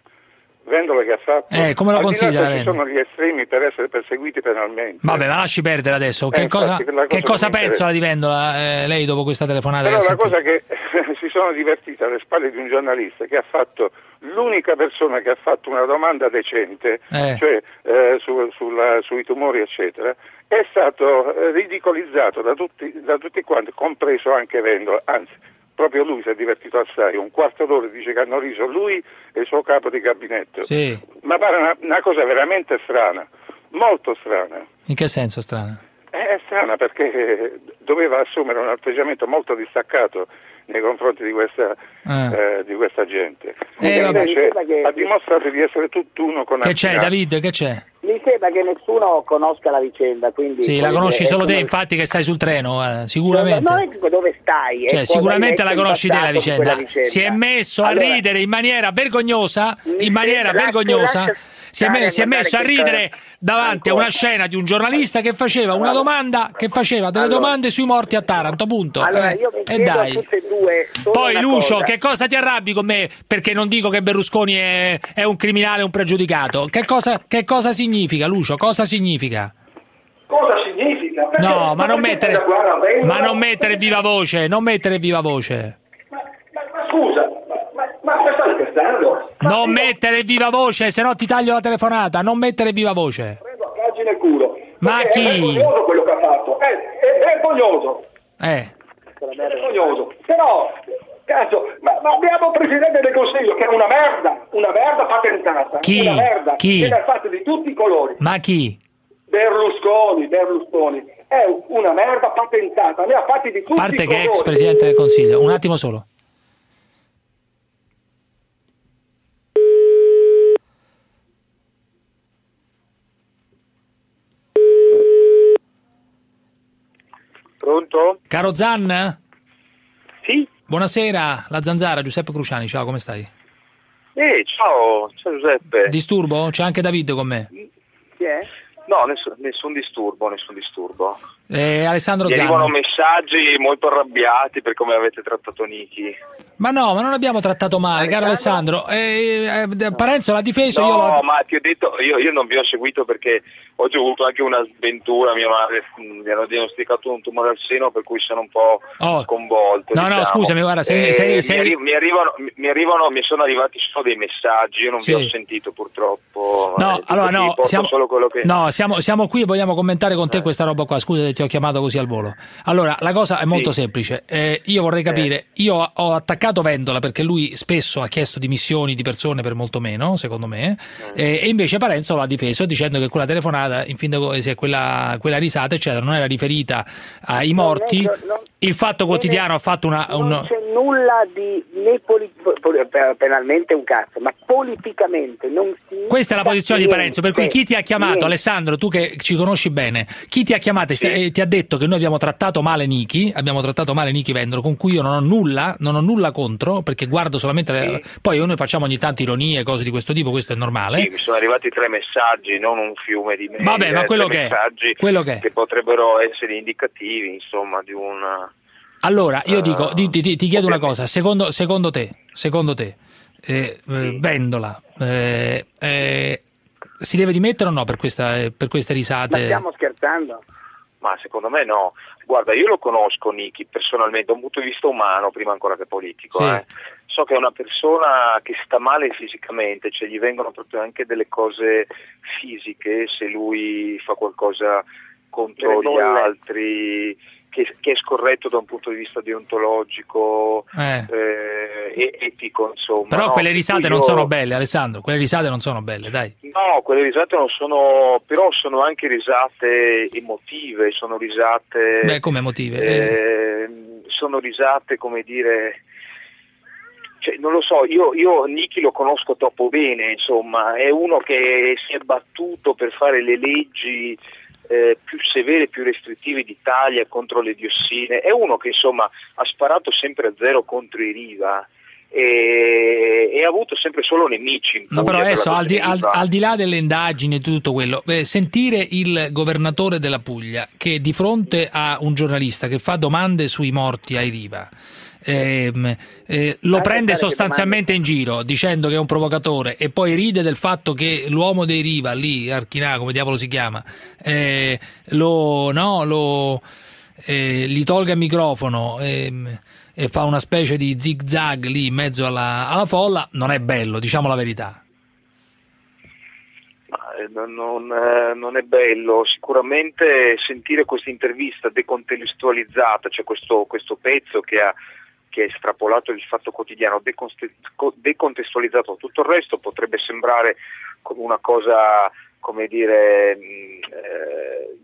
Vendola che ha fatto Eh, come lo Al che ci sono gli estremi per essere perseguiti penalmente Vabbè, ma lasci perdere adesso. Che Eh, cosa, infatti, quella che cosa cosa pensa interessa. di Vendola eh, lei dopo questa telefonata? Però la sentito? cosa che si sono divertiti alle spalle di un giornalista che ha fatto l'unica persona che ha fatto una domanda decente, Eh. cioè eh, su- sulla- sui tumori eccetera, è stato eh, ridicolizzato da tutti, da tutti quanti, compreso anche Vendola, anzi proprio lui si è divertito assai, un quarto d'ora dice che hanno riso lui e il suo capo di gabinetto. Sì. Ma pare una, una cosa veramente strana, molto strana. In che senso strana? È strana perché eh, doveva assumere un atteggiamento molto distaccato nei confronti di questa, Ah. eh, di questa gente. Eh, E invece ha dimostrato di essere tutt'uno con Che c'è. David? Che c'è? Mi sembra che nessuno conosca la vicenda, quindi... Sì, la conosci solo te, infatti, che stai sul treno, eh, sicuramente. Non è che dove stai, Cioè, cosa sicuramente la conosci te la vicenda. vicenda. Si è messo a Allora, ridere in maniera vergognosa, in maniera lascia- vergognosa. lascia Si è, me- si è messo a ridere cosa- davanti a una scena di un giornalista che faceva una domanda, che faceva delle Allora- domande sui morti a Taranto, punto. Allora, Eh, io mi e dai. tutte e due Poi Lucio, cosa. che cosa ti arrabbi con me perché non dico che Berlusconi è, è un criminale, un pregiudicato? Che cosa, che cosa significa, Lucio? Cosa significa? Cosa significa? Perché- No, ma non mettere, guerra ma non mettere viva voce, non mettere viva voce. Ma scusa, ma, ma, stai scherzando? Non mettere viva voce, se no ti taglio la telefonata. Non mettere viva voce. Prendo a nel culo. Ma chi? È vergognoso quello che ha fatto. È, è vergognoso. Eh. È vergognoso. Però, cazzo, ma, ma abbiamo un Presidente del Consiglio che è una merda, una merda patentata. Chi? Una merda. Chi? Che ne ha fatte di tutti i colori. Ma chi? Berlusconi, Berlusconi. È una merda patentata. Ne ha fatti di tutti A parte i che è colori. ex presidente del consiglio. Un attimo solo. Pronto? Caro Zan? Sì. Buonasera, la zanzara, Giuseppe Cruciani. Ciao, come stai? Eh, ciao, ciao Giuseppe. Disturbo? C'è anche David con me. Chi è? No, nessun, nessun disturbo, nessun disturbo. Eh, Alessandro Mi arrivano messaggi molto arrabbiati per come avete trattato Niki. Ma no, ma non abbiamo trattato male, caro Alessandro. Eh, eh, Parenzo l'ha difeso, io No, l'ho... ma ti ho detto, io, io non vi ho seguito perché oggi ho avuto anche una sventura, mia madre mh, mi hanno diagnosticato un tumore al seno per cui sono un po' Oh. sconvolto. No, no, diciamo. scusami, guarda, sei- Eh, sei- mi sei- arri- Mi, arrivano, mi- mi arrivano, mi sono arrivati solo dei messaggi, io non Sì. vi ho sentito purtroppo. No, eh, allora no, siamo, solo quello che... no siamo, siamo qui e vogliamo commentare con te Eh. questa roba qua. Scusa se ti ho chiamato così al volo. Allora, la cosa è molto Sì. semplice. Eh, io vorrei capire, io ho attaccato Vendola perché lui spesso ha chiesto dimissioni di persone per molto meno, secondo me, eh, e invece Parenzo l'ha difeso dicendo che quella telefonata, in fin dei conti, quella, quella risata, eccetera, non era riferita ai morti. non- non- Il Fatto Quotidiano ha fatto una... Non un- c'è nulla di né poli- pe- penalmente un cazzo, ma politicamente non si Questa è la posizione di Parenzo, per cui chi ti ha chiamato, niente. Alessandro, tu che ci conosci bene, chi ti ha chiamato e sti- e ti ha detto che noi abbiamo trattato male Niki, abbiamo trattato male Niki Vendolo, con cui io non ho nulla, non ho nulla contro, perché guardo solamente le- poi noi facciamo ogni tanto ironie, cose di questo tipo, questo è normale. Sì, mi sono arrivati tre messaggi, non un fiume di mail, Vabbè, ma eh, quello che è, messaggi quello che è. potrebbero essere indicativi, insomma, di un... Allora, io dico, Ah, ti, ti- ti chiedo una cosa, secondo, secondo te, secondo te, eh, eh, Vendola, eh, eh, si deve dimettere o no per, questa, eh, per queste Ma risate? stiamo scherzando? Ma secondo me no. Guarda, io lo conosco Niki personalmente da un punto di vista umano, prima ancora che politico. Sì. eh. So che è una persona che sta male fisicamente, cioè gli vengono proprio anche delle cose fisiche se lui fa qualcosa contro gli altri, che, che è scorretto da un punto di vista deontologico, Eh. eh, e etico, insomma. Però no? quelle risate cui non io- sono belle, Alessandro, quelle risate non sono belle, dai. No, quelle risate non sono, però sono anche risate emotive, sono risate... Beh, come motive? Eh, sono risate, come dire... Cioè, non lo so, io, io Niki lo conosco troppo bene, insomma, è uno che si è battuto per fare le leggi eh, più severe, più restrittive d'Italia contro le diossine, è uno che insomma ha sparato sempre a zero contro i Riva e, ha avuto sempre solo nemici. in No, però per adesso, al di, al- al di là delle indagini e tutto quello, eh, sentire il governatore della Puglia che di fronte a un giornalista che fa domande sui morti ai Riva, ehm, eh, lo prende sostanzialmente in giro dicendo che è un provocatore e poi ride del fatto che l'uomo dei Riva, lì, Archinà, come diavolo si chiama, eh, lo, no, lo, eh, gli tolga il microfono ehm, e fa una specie di zig zag lì in mezzo alla, alla folla, non è bello, diciamo la verità. Ma, eh, non, non, eh, non è bello, sicuramente sentire questa intervista decontestualizzata, cioè questo, questo pezzo che ha, che è estrapolato il fatto quotidiano, decontestualizzato tutto il resto, potrebbe sembrare come una cosa, come dire, mh, eh,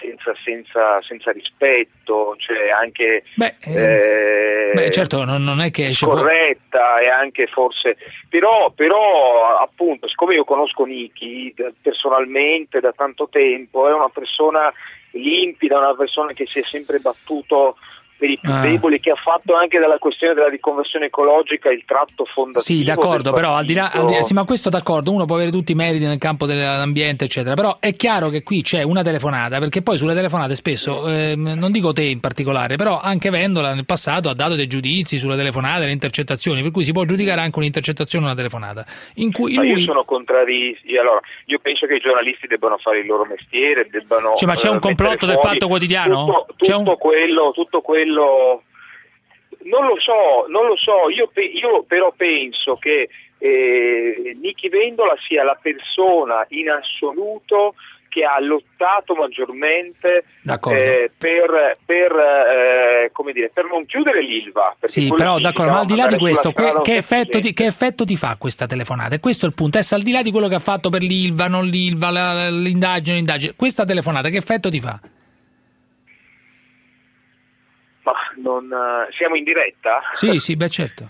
senza, senza, senza rispetto, cioè anche... Beh, eh, Beh, certo, non, non è che esce corretta e anche forse però, però appunto siccome io conosco Niki personalmente da tanto tempo è una persona limpida una persona che si è sempre battuto per i più Ah. deboli che ha fatto anche dalla questione della riconversione ecologica il tratto fondativo Sì, d'accordo, però al di là, al di là- sì, ma questo d'accordo, uno può avere tutti i meriti nel campo dell'ambiente, eccetera, però è chiaro che qui c'è una telefonata, perché poi sulle telefonate spesso, ehm, non dico te in particolare, però anche Vendola nel passato ha dato dei giudizi sulle telefonate, le intercettazioni, per cui si può giudicare anche un'intercettazione o una telefonata, in cui Ma io lui... sono contrarissimo, allora, io penso che i giornalisti debbano fare il loro mestiere, debbano Cioè, ma c'è un eh, complotto mettere del Fatto Quotidiano? Tutto, tutto quello, tutto quello non lo so, non lo so, io, pe- io però penso che eh, Nichi Vendola sia la persona in assoluto che ha lottato maggiormente eh, per, per, eh, come dire, per non chiudere l'Ilva. Sì, quello però d'accordo, ma al di là di questo, que- che, effetto ti, che effetto ti fa questa telefonata? E questo è il punto, adesso al di là di quello che ha fatto per l'Ilva, non l'Ilva, la- l'indagine, l'indagine, questa telefonata che effetto ti fa? Ma non, eh, siamo in diretta? Sì, sì, beh certo.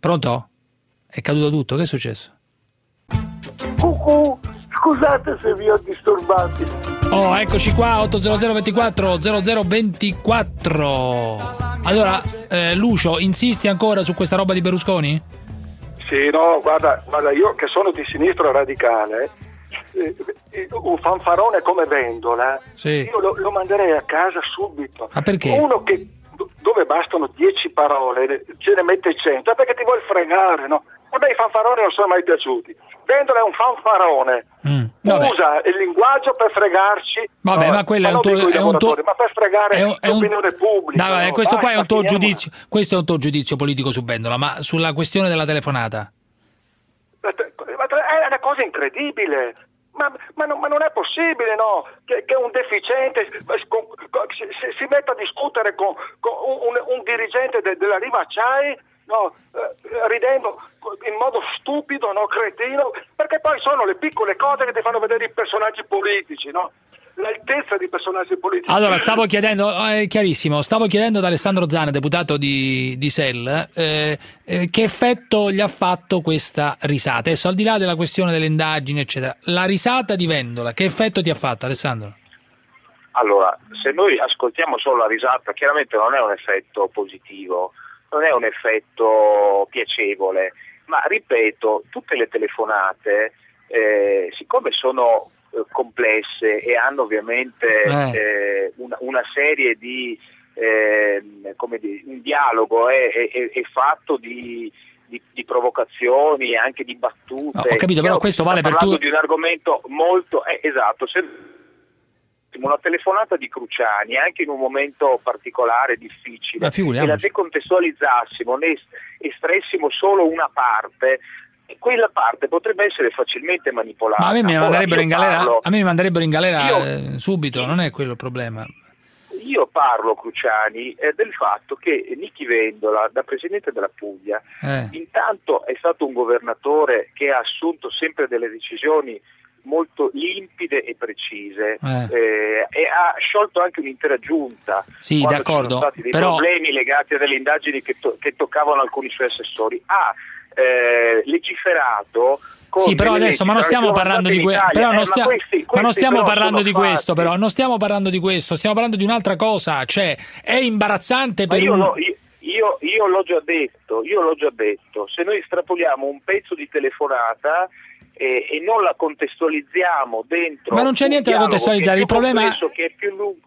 Pronto? È caduto tutto, che è successo? Cucù, scusate se vi ho disturbati. Oh, eccoci qua, 80024 0024. Allora, eh, Lucio, insisti ancora su questa roba di Berlusconi? Sì, no, guarda, guarda, io che sono di sinistra radicale, un fanfarone come Vendola, Sì. io lo, lo manderei a casa subito. Ma perché? Uno che dove bastano 10 parole, ce ne mette 100, è perché ti vuoi fregare, no? A me i fanfaroni non sono mai piaciuti. Vendola è un fanfarone. Mm. Usa il linguaggio per fregarci, Vabbè, no, ma quello è un tuo- è un tuo- ma per fregare un- un- l'opinione pubblica. Dai, no? questo qua è un Basta, tuo finiamo. giudizio, questo è un tuo giudizio politico su Vendola, ma sulla questione della telefonata. È una cosa incredibile. Ma, ma non, ma non è possibile no? che, che un deficiente si, si- metta a discutere con, con un, un dirigente de- della Riva Acciai no? eh, ridendo in modo stupido, no? cretino, perché poi sono le piccole cose che ti fanno vedere i personaggi politici, no? L'altezza dei personaggi politici. Allora, stavo chiedendo, è chiarissimo, stavo chiedendo ad Alessandro Zane, deputato di, di SEL, eh, eh, che effetto gli ha fatto questa risata. Adesso, al di là della questione delle indagini, eccetera, la risata di Vendola, che effetto ti ha fatto, Alessandro? Allora, se noi ascoltiamo solo la risata, chiaramente non è un effetto positivo, non è un effetto piacevole, ma ripeto, tutte le telefonate, eh, siccome sono eh, complesse e hanno ovviamente Eh. eh, una, una serie di, ehm, come dire, un dialogo è, è- è- fatto di, di- di provocazioni e anche di battute. No, ho capito, però questo vale per parlando tu- di un argomento molto eh, esatto. Se una telefonata di Cruciani anche in un momento particolare, difficile, Ma e la decontestualizzassimo, ne est- estressimo solo una parte, quella parte potrebbe essere facilmente manipolata. Ma a me mi manderebbero in galera, parlo- a me mi manderebbero in galera Io- eh, subito, non è quello il problema. Io parlo, Cruciani, eh, del fatto che Nichi Vendola, da Presidente della Puglia, Eh. intanto è stato un governatore che ha assunto sempre delle decisioni molto limpide e precise Eh. eh, e ha sciolto anche un'intera giunta Sì, quando ci d'accordo, sono stati dei però- problemi legati a delle indagini che, to- che toccavano alcuni suoi assessori ha eh, legiferato Sì, però adesso, ma non stiamo parlando di questo, però Eh, non, ma stia- questi- ma non questi stiamo parlando di questo, fatti. però non stiamo parlando di questo, stiamo parlando di un'altra cosa, cioè è imbarazzante Ma per io, un... lo- io- io- io l'ho già detto, io l'ho già detto, se noi estrapoliamo un pezzo di telefonata eh, e non la contestualizziamo dentro Ma non c'è niente da contestualizzare, è il problema- complesso, che è più lungo.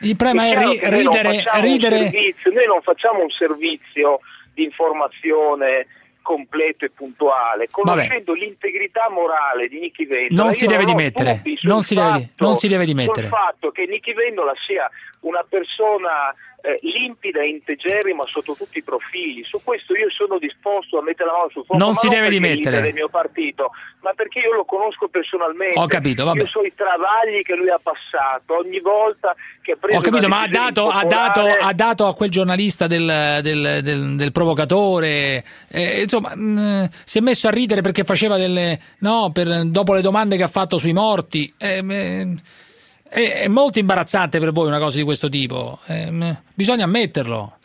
Il problema è, ri- che noi ridere, ridere... noi non facciamo un servizio di informazione completo e puntuale, conoscendo l'integrità morale di Nichi Vendola. Non si deve dimettere, non si deve- non si deve dimettere. Sul fatto che Nichi Vendola sia una persona eh, limpida e integerrima sotto tutti i profili, su questo io sono disposto a mettere la mano sul fuoco. Non si deve perché è dimettere. del mio partito, ma perché io lo conosco personalmente. Ho capito, vabbè. Io so i travagli che lui ha passato ogni volta che ha preso Ho capito, ma ha dato, ha, dato, ha dato a quel giornalista del, del- del- del provocatore, eh, insomma, mh, si è messo a ridere perché faceva delle... no, per- dopo le domande che ha fatto sui morti. eh, mh, è, è molto imbarazzante per voi una cosa di questo tipo, eh, bisogna ammetterlo.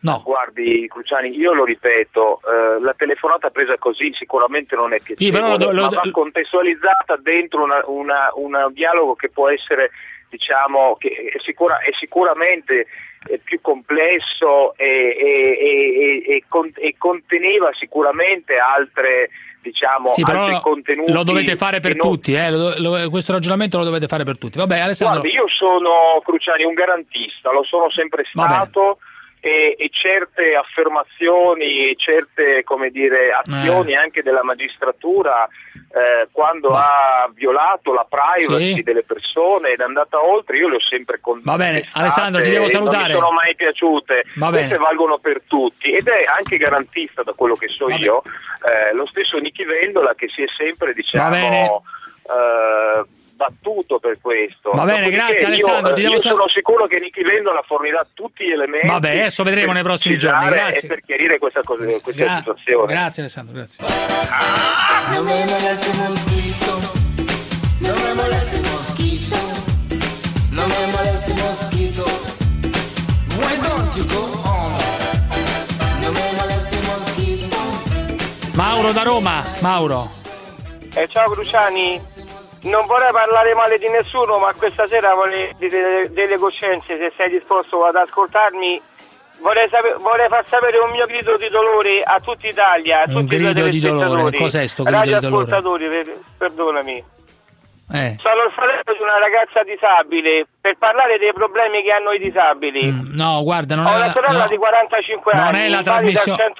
No. Guardi Cruciani, io lo ripeto, eh, la telefonata presa così sicuramente non è piacevole, però lo- lo- ma va contestualizzata dentro un dialogo che può essere, diciamo, che è, sicura- è sicuramente eh, più complesso e, e- e- e conteneva sicuramente altre, diciamo, Sì, altri contenuti. lo dovete fare per non- tutti, eh, lo- lo- questo ragionamento lo dovete fare per tutti. Vabbè, Alessandro, Guardi, io sono Cruciani un garantista, lo sono sempre Va bene. E, e certe affermazioni e certe come dire, azioni Eh. anche della magistratura eh, quando ha violato la privacy Sì. delle persone ed è andata oltre, io le ho sempre Va bene, Alessandro, ti devo salutare. Non mi sono mai piaciute, Va queste bene. valgono per tutti ed è anche garantista da quello che so Va io, eh, lo stesso Nichi Vendola che si è sempre diciamo eh, battuto per questo. Va bene, Dopodiché grazie, io, Alessandro, eh, ti devo io sono sicuro che Nichi Vendola fornirà tutti gli elementi. Vabbè, adesso vedremo per nei prossimi giorni, grazie. Per chiarire questa, cosa, questa Gra- situazione. grazie Alessandro, grazie. No me molestes mosquito, no me molestes mosquito, no me molestes mosquito. Why don't you go on? No me molestes mosquito. Mauro da Roma, Mauro. Eh, ciao Cruciani, non vorrei parlare male di nessuno, ma questa sera vorrei dire delle, coscienze, se sei disposto ad ascoltarmi vorrei, sape- vorrei far sapere un mio grido di dolore a tutta Italia, a Un tutti i grido di dolore, cos'è sto grido di dolore? per- perdonami. Eh. Sono il fratello di una ragazza disabile per parlare dei problemi che hanno i disabili. No, guarda, non Ho è una la, sorella no, di 45 non anni, è la trasmissione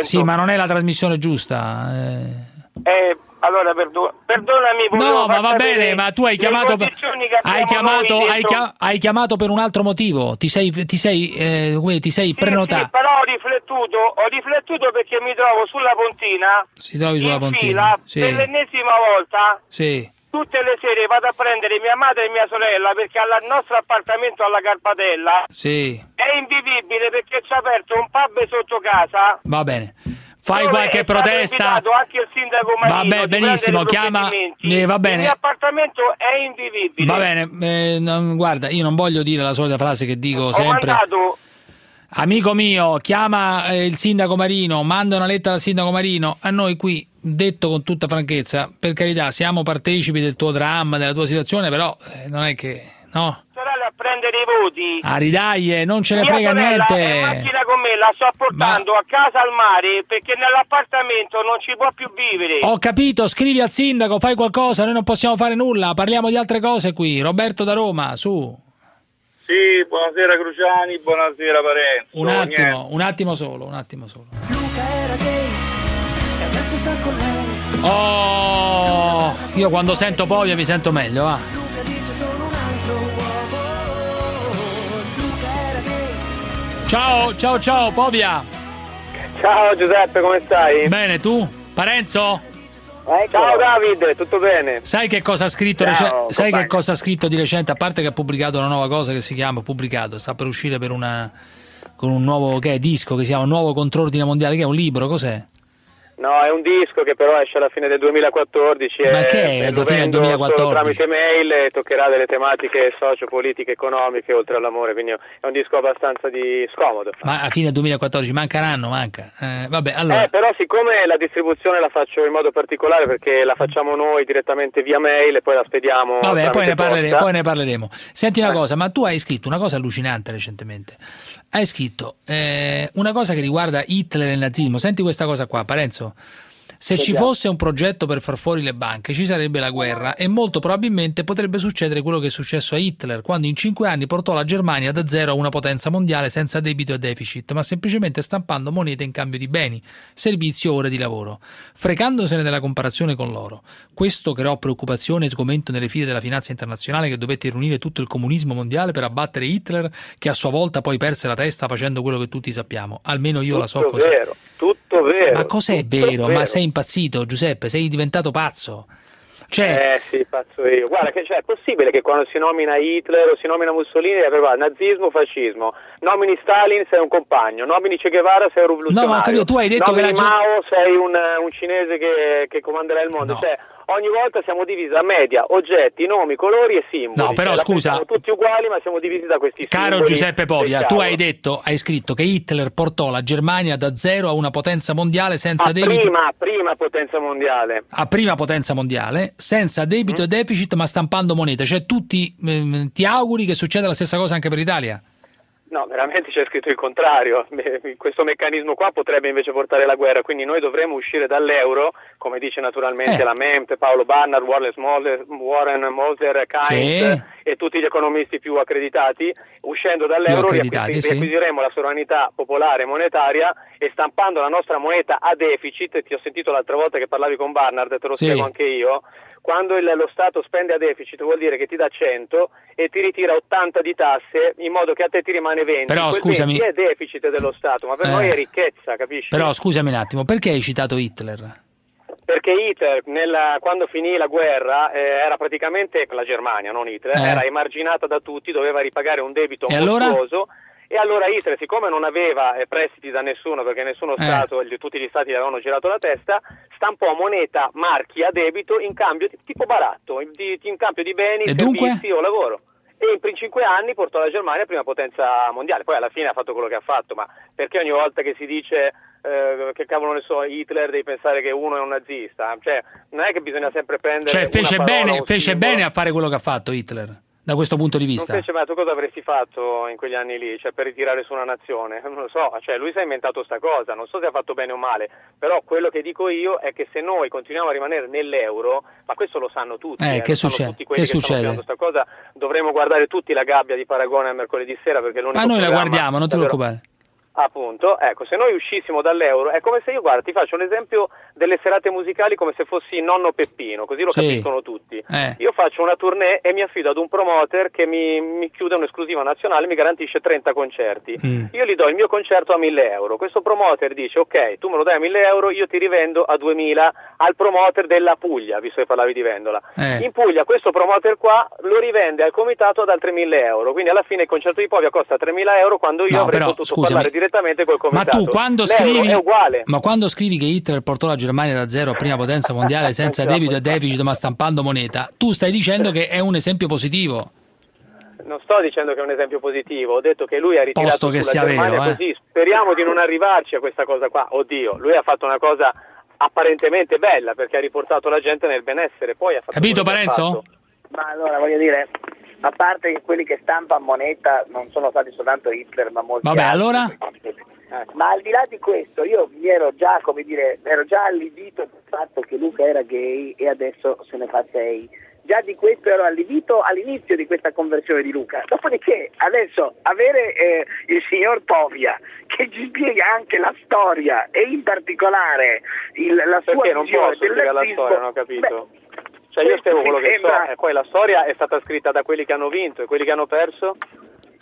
100%. Sì, ma non è la trasmissione giusta. eh. Eh, allora, perdo- perdonami. No, ma va bene, ma tu hai chiamato hai chiamato, hai, chia- hai chiamato per un altro motivo. Ti sei, ti sei, eh, ti sei Sì, prenotato. però ho riflettuto, ho riflettuto perché mi trovo sulla pontina Si trovi sulla in pontina. Sì, per l'ennesima volta. sì. Tutte le sere vado a prendere mia madre e mia sorella perché al nostro appartamento alla Carpatella Sì, è invivibile perché ci ha aperto un pub sotto casa. va bene. Fai dove qualche protesta. anche il sindaco Marino Vabbè, benissimo, chiama- eh, va bene. Il mio appartamento è invivibile. Va bene, eh, non- guarda, io non voglio dire la solita frase che dico Ho sempre. mandato Amico mio, chiama eh, il sindaco Marino, manda una lettera al sindaco Marino. A noi qui, detto con tutta franchezza, per carità, siamo partecipi del tuo dramma, della tua situazione, però eh, non è che, no? sorella a prendere i voti. A ridaglie, non ce ne Mia frega sorella è in niente. macchina con me, la sto portando a casa al mare perché nell'appartamento non ci può più vivere. Ho capito, scrivi al sindaco, fai qualcosa, noi non possiamo fare nulla, parliamo di altre cose qui. Roberto da Roma, su. Sì, buonasera Cruciani, buonasera Parenzo. Un attimo, Niente. un attimo solo, un attimo solo. era gay e adesso sta con lei. Oh, io quando sento Povia mi sento meglio, va. Ciao, ciao, ciao, Povia. Ciao Giuseppe, come stai? Bene, tu? Parenzo? Ciao Davide, tutto bene? Sai che cosa ha scritto Ciao, sai compagno. che cosa ha scritto di recente? A parte che ha pubblicato una nuova cosa che si chiama pubblicato, sta per uscire per una con un nuovo che è, disco che si chiama Nuovo contrordine mondiale, che è un libro, cos'è? No, è un disco che però esce alla fine del 2014 Ma e che è, alla fine del vendo 2014? solo tramite mail e toccherà delle tematiche socio-politiche, economiche oltre all'amore, quindi è un disco abbastanza di scomodo. Ma a fine 2014 manca un anno, manca. Eh, vabbè, allora Eh, però siccome la distribuzione la faccio in modo particolare perché la facciamo noi direttamente via mail e poi la spediamo Vabbè, poi ne, parlere- poi ne parleremo. Senti Eh. una cosa, ma tu hai scritto una cosa allucinante recentemente. Hai scritto eh, una cosa che riguarda Hitler e il nazismo. Senti questa cosa qua, Parenzo. Se ci fosse un progetto per far fuori le banche, ci sarebbe la guerra e molto probabilmente potrebbe succedere quello che è successo a Hitler, quando in cinque anni portò la Germania da zero a una potenza mondiale senza debito e deficit, ma semplicemente stampando monete in cambio di beni, servizi o ore di lavoro, frecandosene della comparazione con l'oro. Questo creò preoccupazione e sgomento nelle file della finanza internazionale che dovette riunire tutto il comunismo mondiale per abbattere Hitler, che a sua volta poi perse la testa facendo quello che tutti sappiamo. Almeno io la so Tutto così. vero, tutto vero. Ma cos'è tutto vero? Ma sei impazzito, Giuseppe? Sei diventato pazzo? Cioè, Eh sì, pazzo io. Guarda, che, cioè, è possibile che quando si nomina Hitler o si nomina Mussolini, proprio nazismo, fascismo, nomini Stalin, sei un compagno, nomini Che Guevara, sei un rivoluzionario. No, ma capito, tu hai detto che nomini la gen- Mao, sei un, un cinese che, che comanderà il mondo. No. Cioè, ogni volta siamo divisi a media, oggetti, nomi, colori e simboli. No, però, Cioè, scusa. pensiamo tutti uguali, ma siamo divisi da questi caro simboli. Giuseppe Povia, del tu hai detto, hai scritto che Hitler portò la Germania da zero a una potenza mondiale senza a debito. prima, prima potenza mondiale. a prima potenza mondiale, senza debito Mm. e deficit, ma stampando monete. Cioè, tu ti, ehm, ti auguri che succeda la stessa cosa anche per l'Italia? No, veramente c'è scritto il contrario. Questo meccanismo qua potrebbe invece portare la guerra, quindi noi dovremmo uscire dall'euro, come dice naturalmente Eh. la MEMT, Paolo Barnard, Moller- Warren Moser, Keynes Sì. e tutti gli economisti più accreditati. Uscendo dall'euro Più accreditati, riacquisi- sì. riacquisiremo la sovranità popolare e monetaria e stampando la nostra moneta a deficit, ti ho sentito l'altra volta che parlavi con Barnard, te lo Sì. spiego anche io, quando il- lo Stato spende a deficit vuol dire che ti dà 100 e ti ritira 80 di tasse in modo che a te ti rimane 20. Però, Quel scusami- 20 è deficit dello Stato, ma per Eh. noi è ricchezza, capisci? Però scusami un attimo, perché hai citato Hitler? Perché Hitler, nella- quando finì la guerra, eh, era praticamente la Germania, non Hitler, Eh. era emarginata da tutti, doveva ripagare un debito E allora? E allora Hitler, siccome non aveva eh, prestiti da nessuno, perché nessuno Eh. Stato, tutti gli Stati gli avevano girato la testa, stampò moneta, marchi a debito in cambio, tipo baratto, di- in cambio di beni, E servizi dunque? o lavoro. E in cinque anni portò la Germania a prima potenza mondiale. Poi alla fine ha fatto quello che ha fatto, ma perché ogni volta che si dice eh, che cavolo ne so, Hitler devi pensare che uno è un nazista? Cioè, non è che bisogna sempre prendere Cioè, fece, bene, fece bene a fare quello che ha fatto Hitler. Da questo punto di Non vista. fece, ma tu cosa avresti fatto in quegli anni lì, cioè per ritirare su una nazione? Non lo so, cioè lui si è inventato sta cosa, non so se ha fatto bene o male, però quello che dico io è che se noi continuiamo a rimanere nell'euro, ma questo lo sanno tutti, Eh, eh, che succede? tutti quelli Che che, stanno succede? spiegando sta cosa, dovremmo guardare tutti la gabbia di Paragone a mercoledì sera perché è l'unico Ma noi la guardiamo, non ti preoccupare. Appunto, ecco, se noi uscissimo dall'euro è come se io, guarda, ti faccio un esempio delle serate musicali come se fossi nonno Peppino, così lo Sì. capiscono tutti. Eh. Io faccio una tournée e mi affido ad un promoter che mi, mi chiude un'esclusiva nazionale e mi garantisce 30 concerti. Mm. Io gli do il mio concerto a 1000 euro. Questo promoter dice: Ok, tu me lo dai a 1000 euro, io ti rivendo a 2000 al promoter della Puglia, visto che parlavi di vendola. Eh. In Puglia questo promoter qua lo rivende al comitato ad altri 1000 euro. Quindi alla fine il concerto di Povia costa 3000 euro quando io No, avrei però, potuto scusami. parlare direttamente col Ma comitato. tu quando scrivi, è uguale. ma quando scrivi che Hitler portò la Germania da zero a prima potenza mondiale senza debito e deficit ma stampando moneta, tu stai dicendo che è un esempio positivo. Non sto dicendo che è un esempio positivo, ho detto che lui ha ritirato Posto che sulla sia Germania vero, eh. così. Speriamo di non arrivarci a questa cosa qua. Oddio, lui ha fatto una cosa apparentemente bella perché ha riportato la gente nel benessere, poi ha fatto Capito, Parenzo? fatto. Ma allora voglio dire, a parte che quelli che stampano moneta non sono stati soltanto Hitler, ma molti Vabbè, altri. allora? Eh, Ma al di là di questo, io mi ero già, come dire, ero già allibito del fatto che Luca era gay e adesso se ne fa sei. Già di questo ero allibito all'inizio di questa conversione di Luca. Dopodiché, adesso avere eh, il signor Povia che ci spiega anche la storia e in particolare il, la sua Perché non visione posso spiegare la storia, non ho capito. Cioè io mi quello che sembra- so, e poi la storia è stata scritta da quelli che hanno vinto e quelli che hanno perso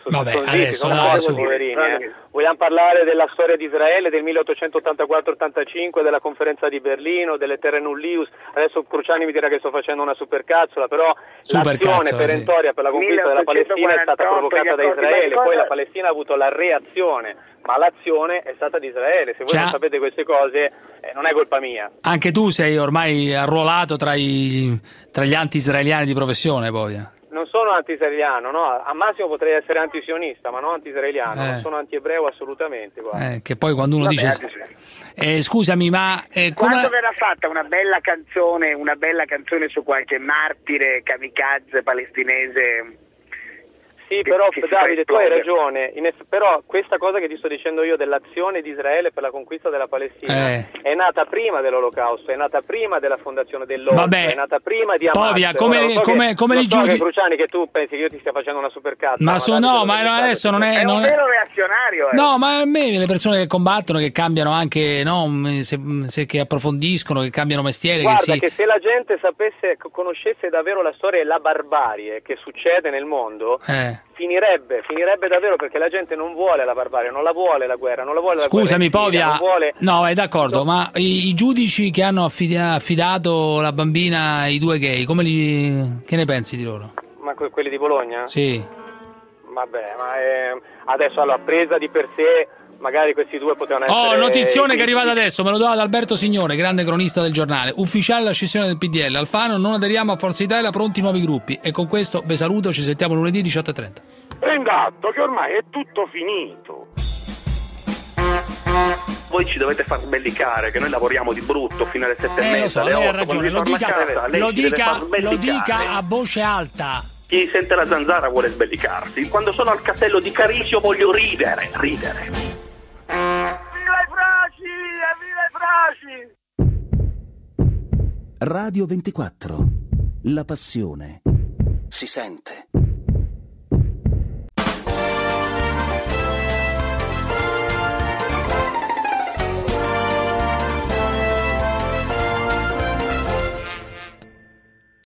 Vabbè, sono zitti, adesso, sono poverini. eh. Vogliamo parlare della storia di Israele del 1884-85, della conferenza di Berlino, delle terre nullius. Adesso Cruciani mi dirà che sto facendo una supercazzola, però l'azione Supercazzola, sì. perentoria per la conquista della Palestina è stata 1848, provocata da Israele, poi la Palestina ha avuto la reazione, ma l'azione è stata di Israele. Se voi Cioè- non sapete queste cose, eh, non è colpa mia. Anche tu sei ormai arruolato tra, i- tra gli anti-israeliani di professione, poi. Non sono anti-israeliano, no? Al massimo potrei essere anti-sionista, ma non anti-israeliano, Eh. non sono anti-ebreo assolutamente. guarda. Eh, che poi quando uno Vabbè, dice... Eh, scusami, ma eh, come... Quando verrà fatta una bella canzone, una bella canzone su qualche martire kamikaze palestinese? Sì, che- però che Davide, tu hai ragione. In eff- però questa cosa che ti sto dicendo io dell'azione di Israele per la conquista della Palestina Eh. è nata prima dell'Olocausto, è nata prima della fondazione dell'ONU, Vabbè. è nata prima di Hamas. Povia, come- Ora, so come- che- come li so giudi- che, Cruciani che tu pensi che io ti stia facendo una supercazza. Ma so- no, ma adesso non è... È non un vero reazionario. eh. No, ma a me le persone che combattono, che cambiano anche, no, se, se- che approfondiscono, che cambiano mestiere, Guarda che che, si... se la gente sapesse, conoscesse davvero la storia e la barbarie che succede nel mondo, Eh. Finirebbe, finirebbe davvero perché la gente non vuole la barbarie, non la vuole la guerra, non la vuole la Scusami, guerra Siria, Povia. vuole... No, è d'accordo, ma i, i giudici che hanno affida- affidato la bambina ai due gay, come li... che ne pensi di loro? Ma que- quelli di Bologna? Sì. Vabbè, ma eh, adesso allora presa di per sé, magari questi due potevano essere... Oh, notizione che è arrivata adesso, me lo dà ad Alberto Signore, grande cronista del giornale. Ufficiale la scissione del PDL. Alfano, non aderiamo a Forza Italia, pronti nuovi gruppi. E con questo vi saluto, ci sentiamo lunedì 18.30. Prenda atto che ormai è tutto finito. Voi ci dovete far sbellicare che noi lavoriamo di brutto fino alle sette e Eh, lo mezza, so, alle lei ha otto, quando ragione, vi lo dica, casa, lo dica, lo dica a voce alta. Chi sente la zanzara vuole sbellicarsi. Quando sono al castello di Carisio voglio ridere, ridere. Viva i fraci! Viva i fraci! Radio 24. La passione. Si sente.